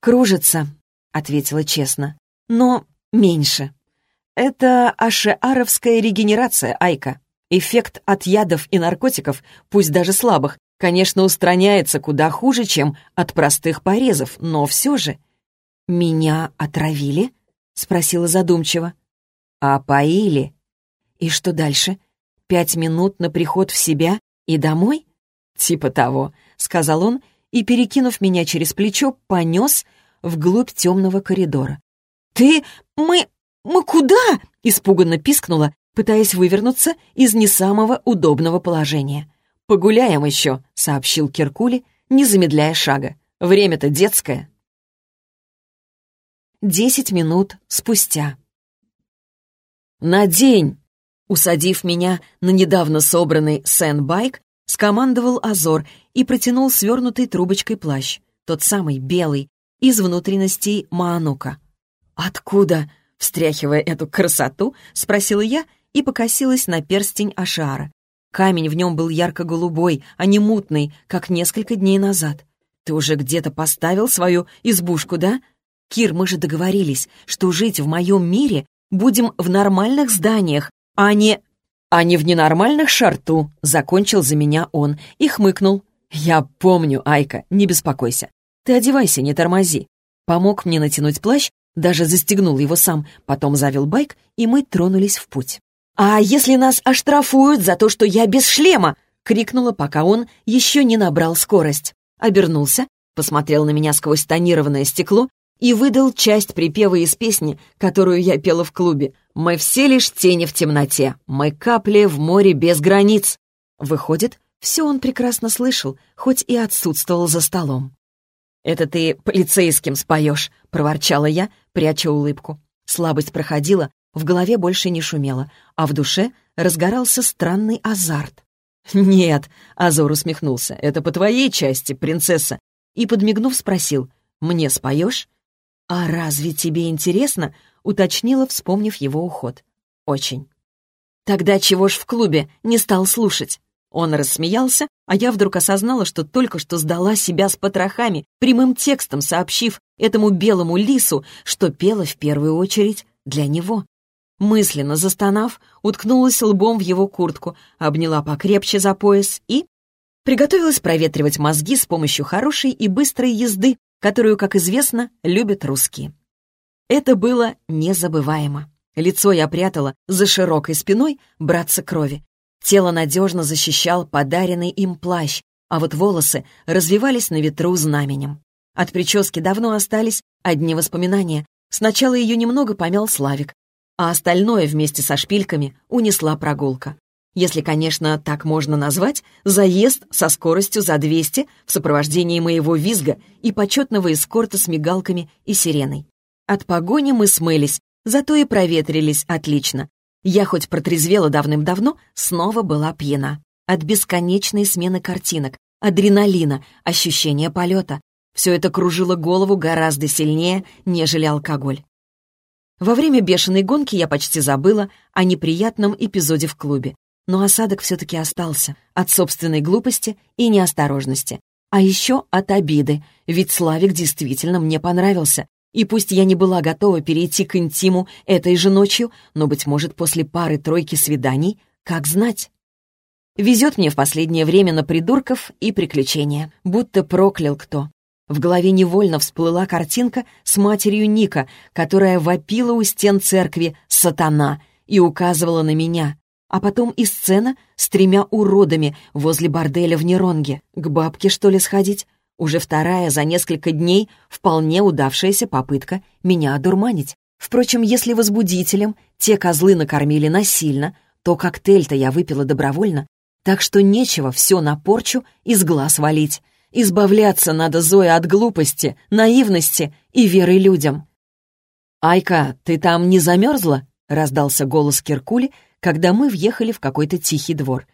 «Кружится», — ответила честно. «Но меньше. Это ашеаровская регенерация, Айка. Эффект от ядов и наркотиков, пусть даже слабых, конечно, устраняется куда хуже, чем от простых порезов, но все же...» «Меня отравили?» — спросила задумчиво. «А поили?» «И что дальше? Пять минут на приход в себя и домой?» «Типа того», — сказал он, и, перекинув меня через плечо, понес вглубь темного коридора. «Ты... мы... мы куда?» — испуганно пискнула, пытаясь вывернуться из не самого удобного положения. «Погуляем еще», — сообщил Киркули, не замедляя шага. «Время-то детское». Десять минут спустя. «На день!» Усадив меня на недавно собранный сен-байк, скомандовал Азор и протянул свернутой трубочкой плащ, тот самый белый, из внутренностей Маанука. «Откуда?» — встряхивая эту красоту, спросила я и покосилась на перстень Ашара. Камень в нем был ярко-голубой, а не мутный, как несколько дней назад. «Ты уже где-то поставил свою избушку, да?» «Кир, мы же договорились, что жить в моем мире будем в нормальных зданиях, а не...» «А не в ненормальных шарту», — закончил за меня он и хмыкнул. «Я помню, Айка, не беспокойся. Ты одевайся, не тормози». Помог мне натянуть плащ, даже застегнул его сам, потом завел байк, и мы тронулись в путь. «А если нас оштрафуют за то, что я без шлема?» — крикнула, пока он еще не набрал скорость. Обернулся, посмотрел на меня сквозь тонированное стекло и выдал часть припева из песни, которую я пела в клубе. «Мы все лишь тени в темноте, мы капли в море без границ». Выходит, все он прекрасно слышал, хоть и отсутствовал за столом. «Это ты полицейским споешь», — проворчала я, пряча улыбку. Слабость проходила, в голове больше не шумело, а в душе разгорался странный азарт. «Нет», — Азор усмехнулся, — «это по твоей части, принцесса». И, подмигнув, спросил, «Мне споешь?» «А разве тебе интересно?» — уточнила, вспомнив его уход. «Очень». «Тогда чего ж в клубе не стал слушать?» Он рассмеялся, а я вдруг осознала, что только что сдала себя с потрохами, прямым текстом сообщив этому белому лису, что пела в первую очередь для него. Мысленно застонав, уткнулась лбом в его куртку, обняла покрепче за пояс и... Приготовилась проветривать мозги с помощью хорошей и быстрой езды, которую, как известно, любят русские. Это было незабываемо. Лицо я прятала за широкой спиной братца крови. Тело надежно защищал подаренный им плащ, а вот волосы развивались на ветру знаменем. От прически давно остались одни воспоминания. Сначала ее немного помял Славик, а остальное вместе со шпильками унесла прогулка если, конечно, так можно назвать, заезд со скоростью за 200 в сопровождении моего визга и почетного эскорта с мигалками и сиреной. От погони мы смылись, зато и проветрились отлично. Я хоть протрезвела давным-давно, снова была пьяна. От бесконечной смены картинок, адреналина, ощущения полета. Все это кружило голову гораздо сильнее, нежели алкоголь. Во время бешеной гонки я почти забыла о неприятном эпизоде в клубе но осадок все-таки остался от собственной глупости и неосторожности. А еще от обиды, ведь Славик действительно мне понравился. И пусть я не была готова перейти к интиму этой же ночью, но, быть может, после пары-тройки свиданий, как знать. Везет мне в последнее время на придурков и приключения, будто проклял кто. В голове невольно всплыла картинка с матерью Ника, которая вопила у стен церкви «Сатана» и указывала на меня, а потом и сцена с тремя уродами возле борделя в Неронге. К бабке, что ли, сходить? Уже вторая за несколько дней вполне удавшаяся попытка меня одурманить. Впрочем, если возбудителем те козлы накормили насильно, то коктейль-то я выпила добровольно, так что нечего все на порчу из глаз валить. Избавляться надо, Зоя, от глупости, наивности и веры людям. «Айка, ты там не замерзла?» — раздался голос Киркули, когда мы въехали в какой-то тихий двор.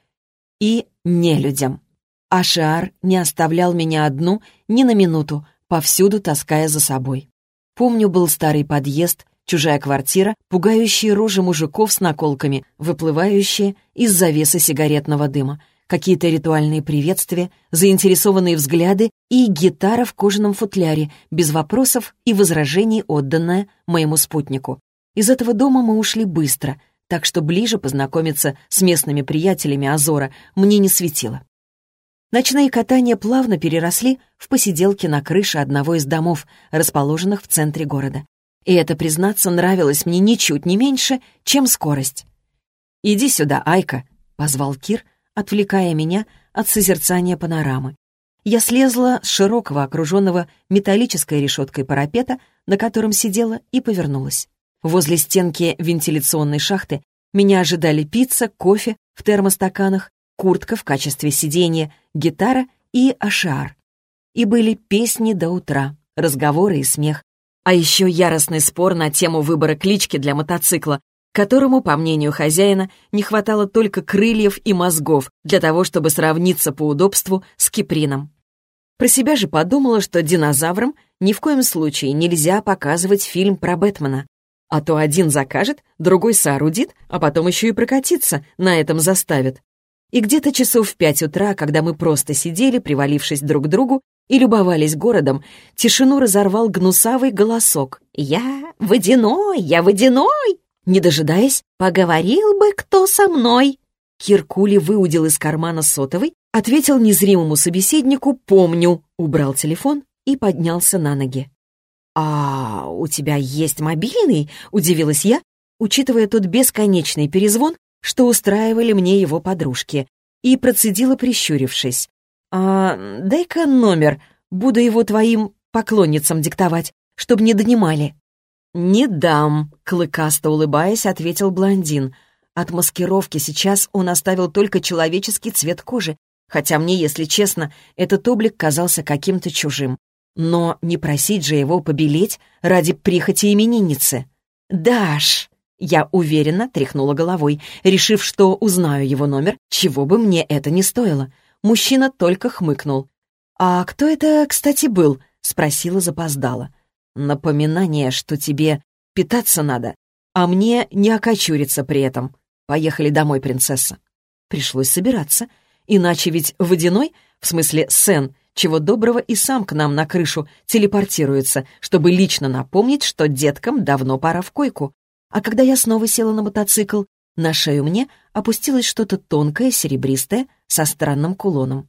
И не людям. Ашиар не оставлял меня одну ни на минуту, повсюду таская за собой. Помню, был старый подъезд, чужая квартира, пугающие рожи мужиков с наколками, выплывающие из завесы сигаретного дыма. какие-то ритуальные приветствия, заинтересованные взгляды и гитара в кожаном футляре, без вопросов и возражений, отданная моему спутнику. Из этого дома мы ушли быстро, так что ближе познакомиться с местными приятелями Азора мне не светило. Ночные катания плавно переросли в посиделки на крыше одного из домов, расположенных в центре города. И это, признаться, нравилось мне ничуть не меньше, чем скорость. «Иди сюда, Айка», — позвал Кир, отвлекая меня от созерцания панорамы. Я слезла с широкого, окруженного металлической решеткой парапета, на котором сидела, и повернулась. Возле стенки вентиляционной шахты меня ожидали пицца, кофе в термостаканах, куртка в качестве сиденья, гитара и ашар. И были песни до утра, разговоры и смех. А еще яростный спор на тему выбора клички для мотоцикла, которому, по мнению хозяина, не хватало только крыльев и мозгов для того, чтобы сравниться по удобству с Киприном. Про себя же подумала, что динозаврам ни в коем случае нельзя показывать фильм про Бэтмена. А то один закажет, другой соорудит, а потом еще и прокатиться на этом заставит. И где-то часов в пять утра, когда мы просто сидели, привалившись друг к другу, и любовались городом, тишину разорвал гнусавый голосок. «Я водяной, я водяной!» Не дожидаясь, поговорил бы кто со мной. Киркули выудил из кармана сотовый, ответил незримому собеседнику «помню», убрал телефон и поднялся на ноги. «А у тебя есть мобильный?» — удивилась я, учитывая тот бесконечный перезвон, что устраивали мне его подружки, и процедила, прищурившись. «А дай-ка номер, буду его твоим поклонницам диктовать, чтобы не донимали». «Не дам», — клыкасто улыбаясь, ответил блондин. От маскировки сейчас он оставил только человеческий цвет кожи, хотя мне, если честно, этот облик казался каким-то чужим. Но не просить же его побелеть ради прихоти именинницы. «Даш!» Я уверенно тряхнула головой, решив, что узнаю его номер, чего бы мне это ни стоило. Мужчина только хмыкнул. «А кто это, кстати, был?» — спросила запоздала. «Напоминание, что тебе питаться надо, а мне не окочуриться при этом. Поехали домой, принцесса». Пришлось собираться, иначе ведь водяной, в смысле Сен, чего доброго и сам к нам на крышу телепортируется, чтобы лично напомнить, что деткам давно пора в койку. А когда я снова села на мотоцикл, на шею мне опустилось что-то тонкое, серебристое, со странным кулоном.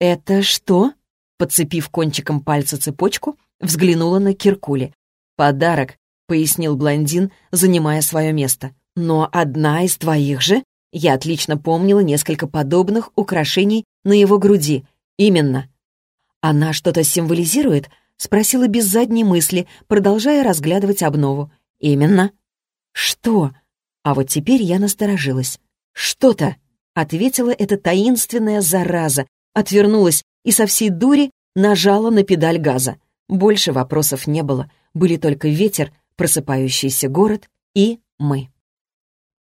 «Это что?» Подцепив кончиком пальца цепочку, взглянула на Киркули. «Подарок», — пояснил блондин, занимая свое место. «Но одна из твоих же?» Я отлично помнила несколько подобных украшений на его груди. Именно. «Она что-то символизирует?» — спросила без задней мысли, продолжая разглядывать обнову. «Именно». «Что?» А вот теперь я насторожилась. «Что-то!» — ответила эта таинственная зараза, отвернулась и со всей дури нажала на педаль газа. Больше вопросов не было, были только ветер, просыпающийся город и мы.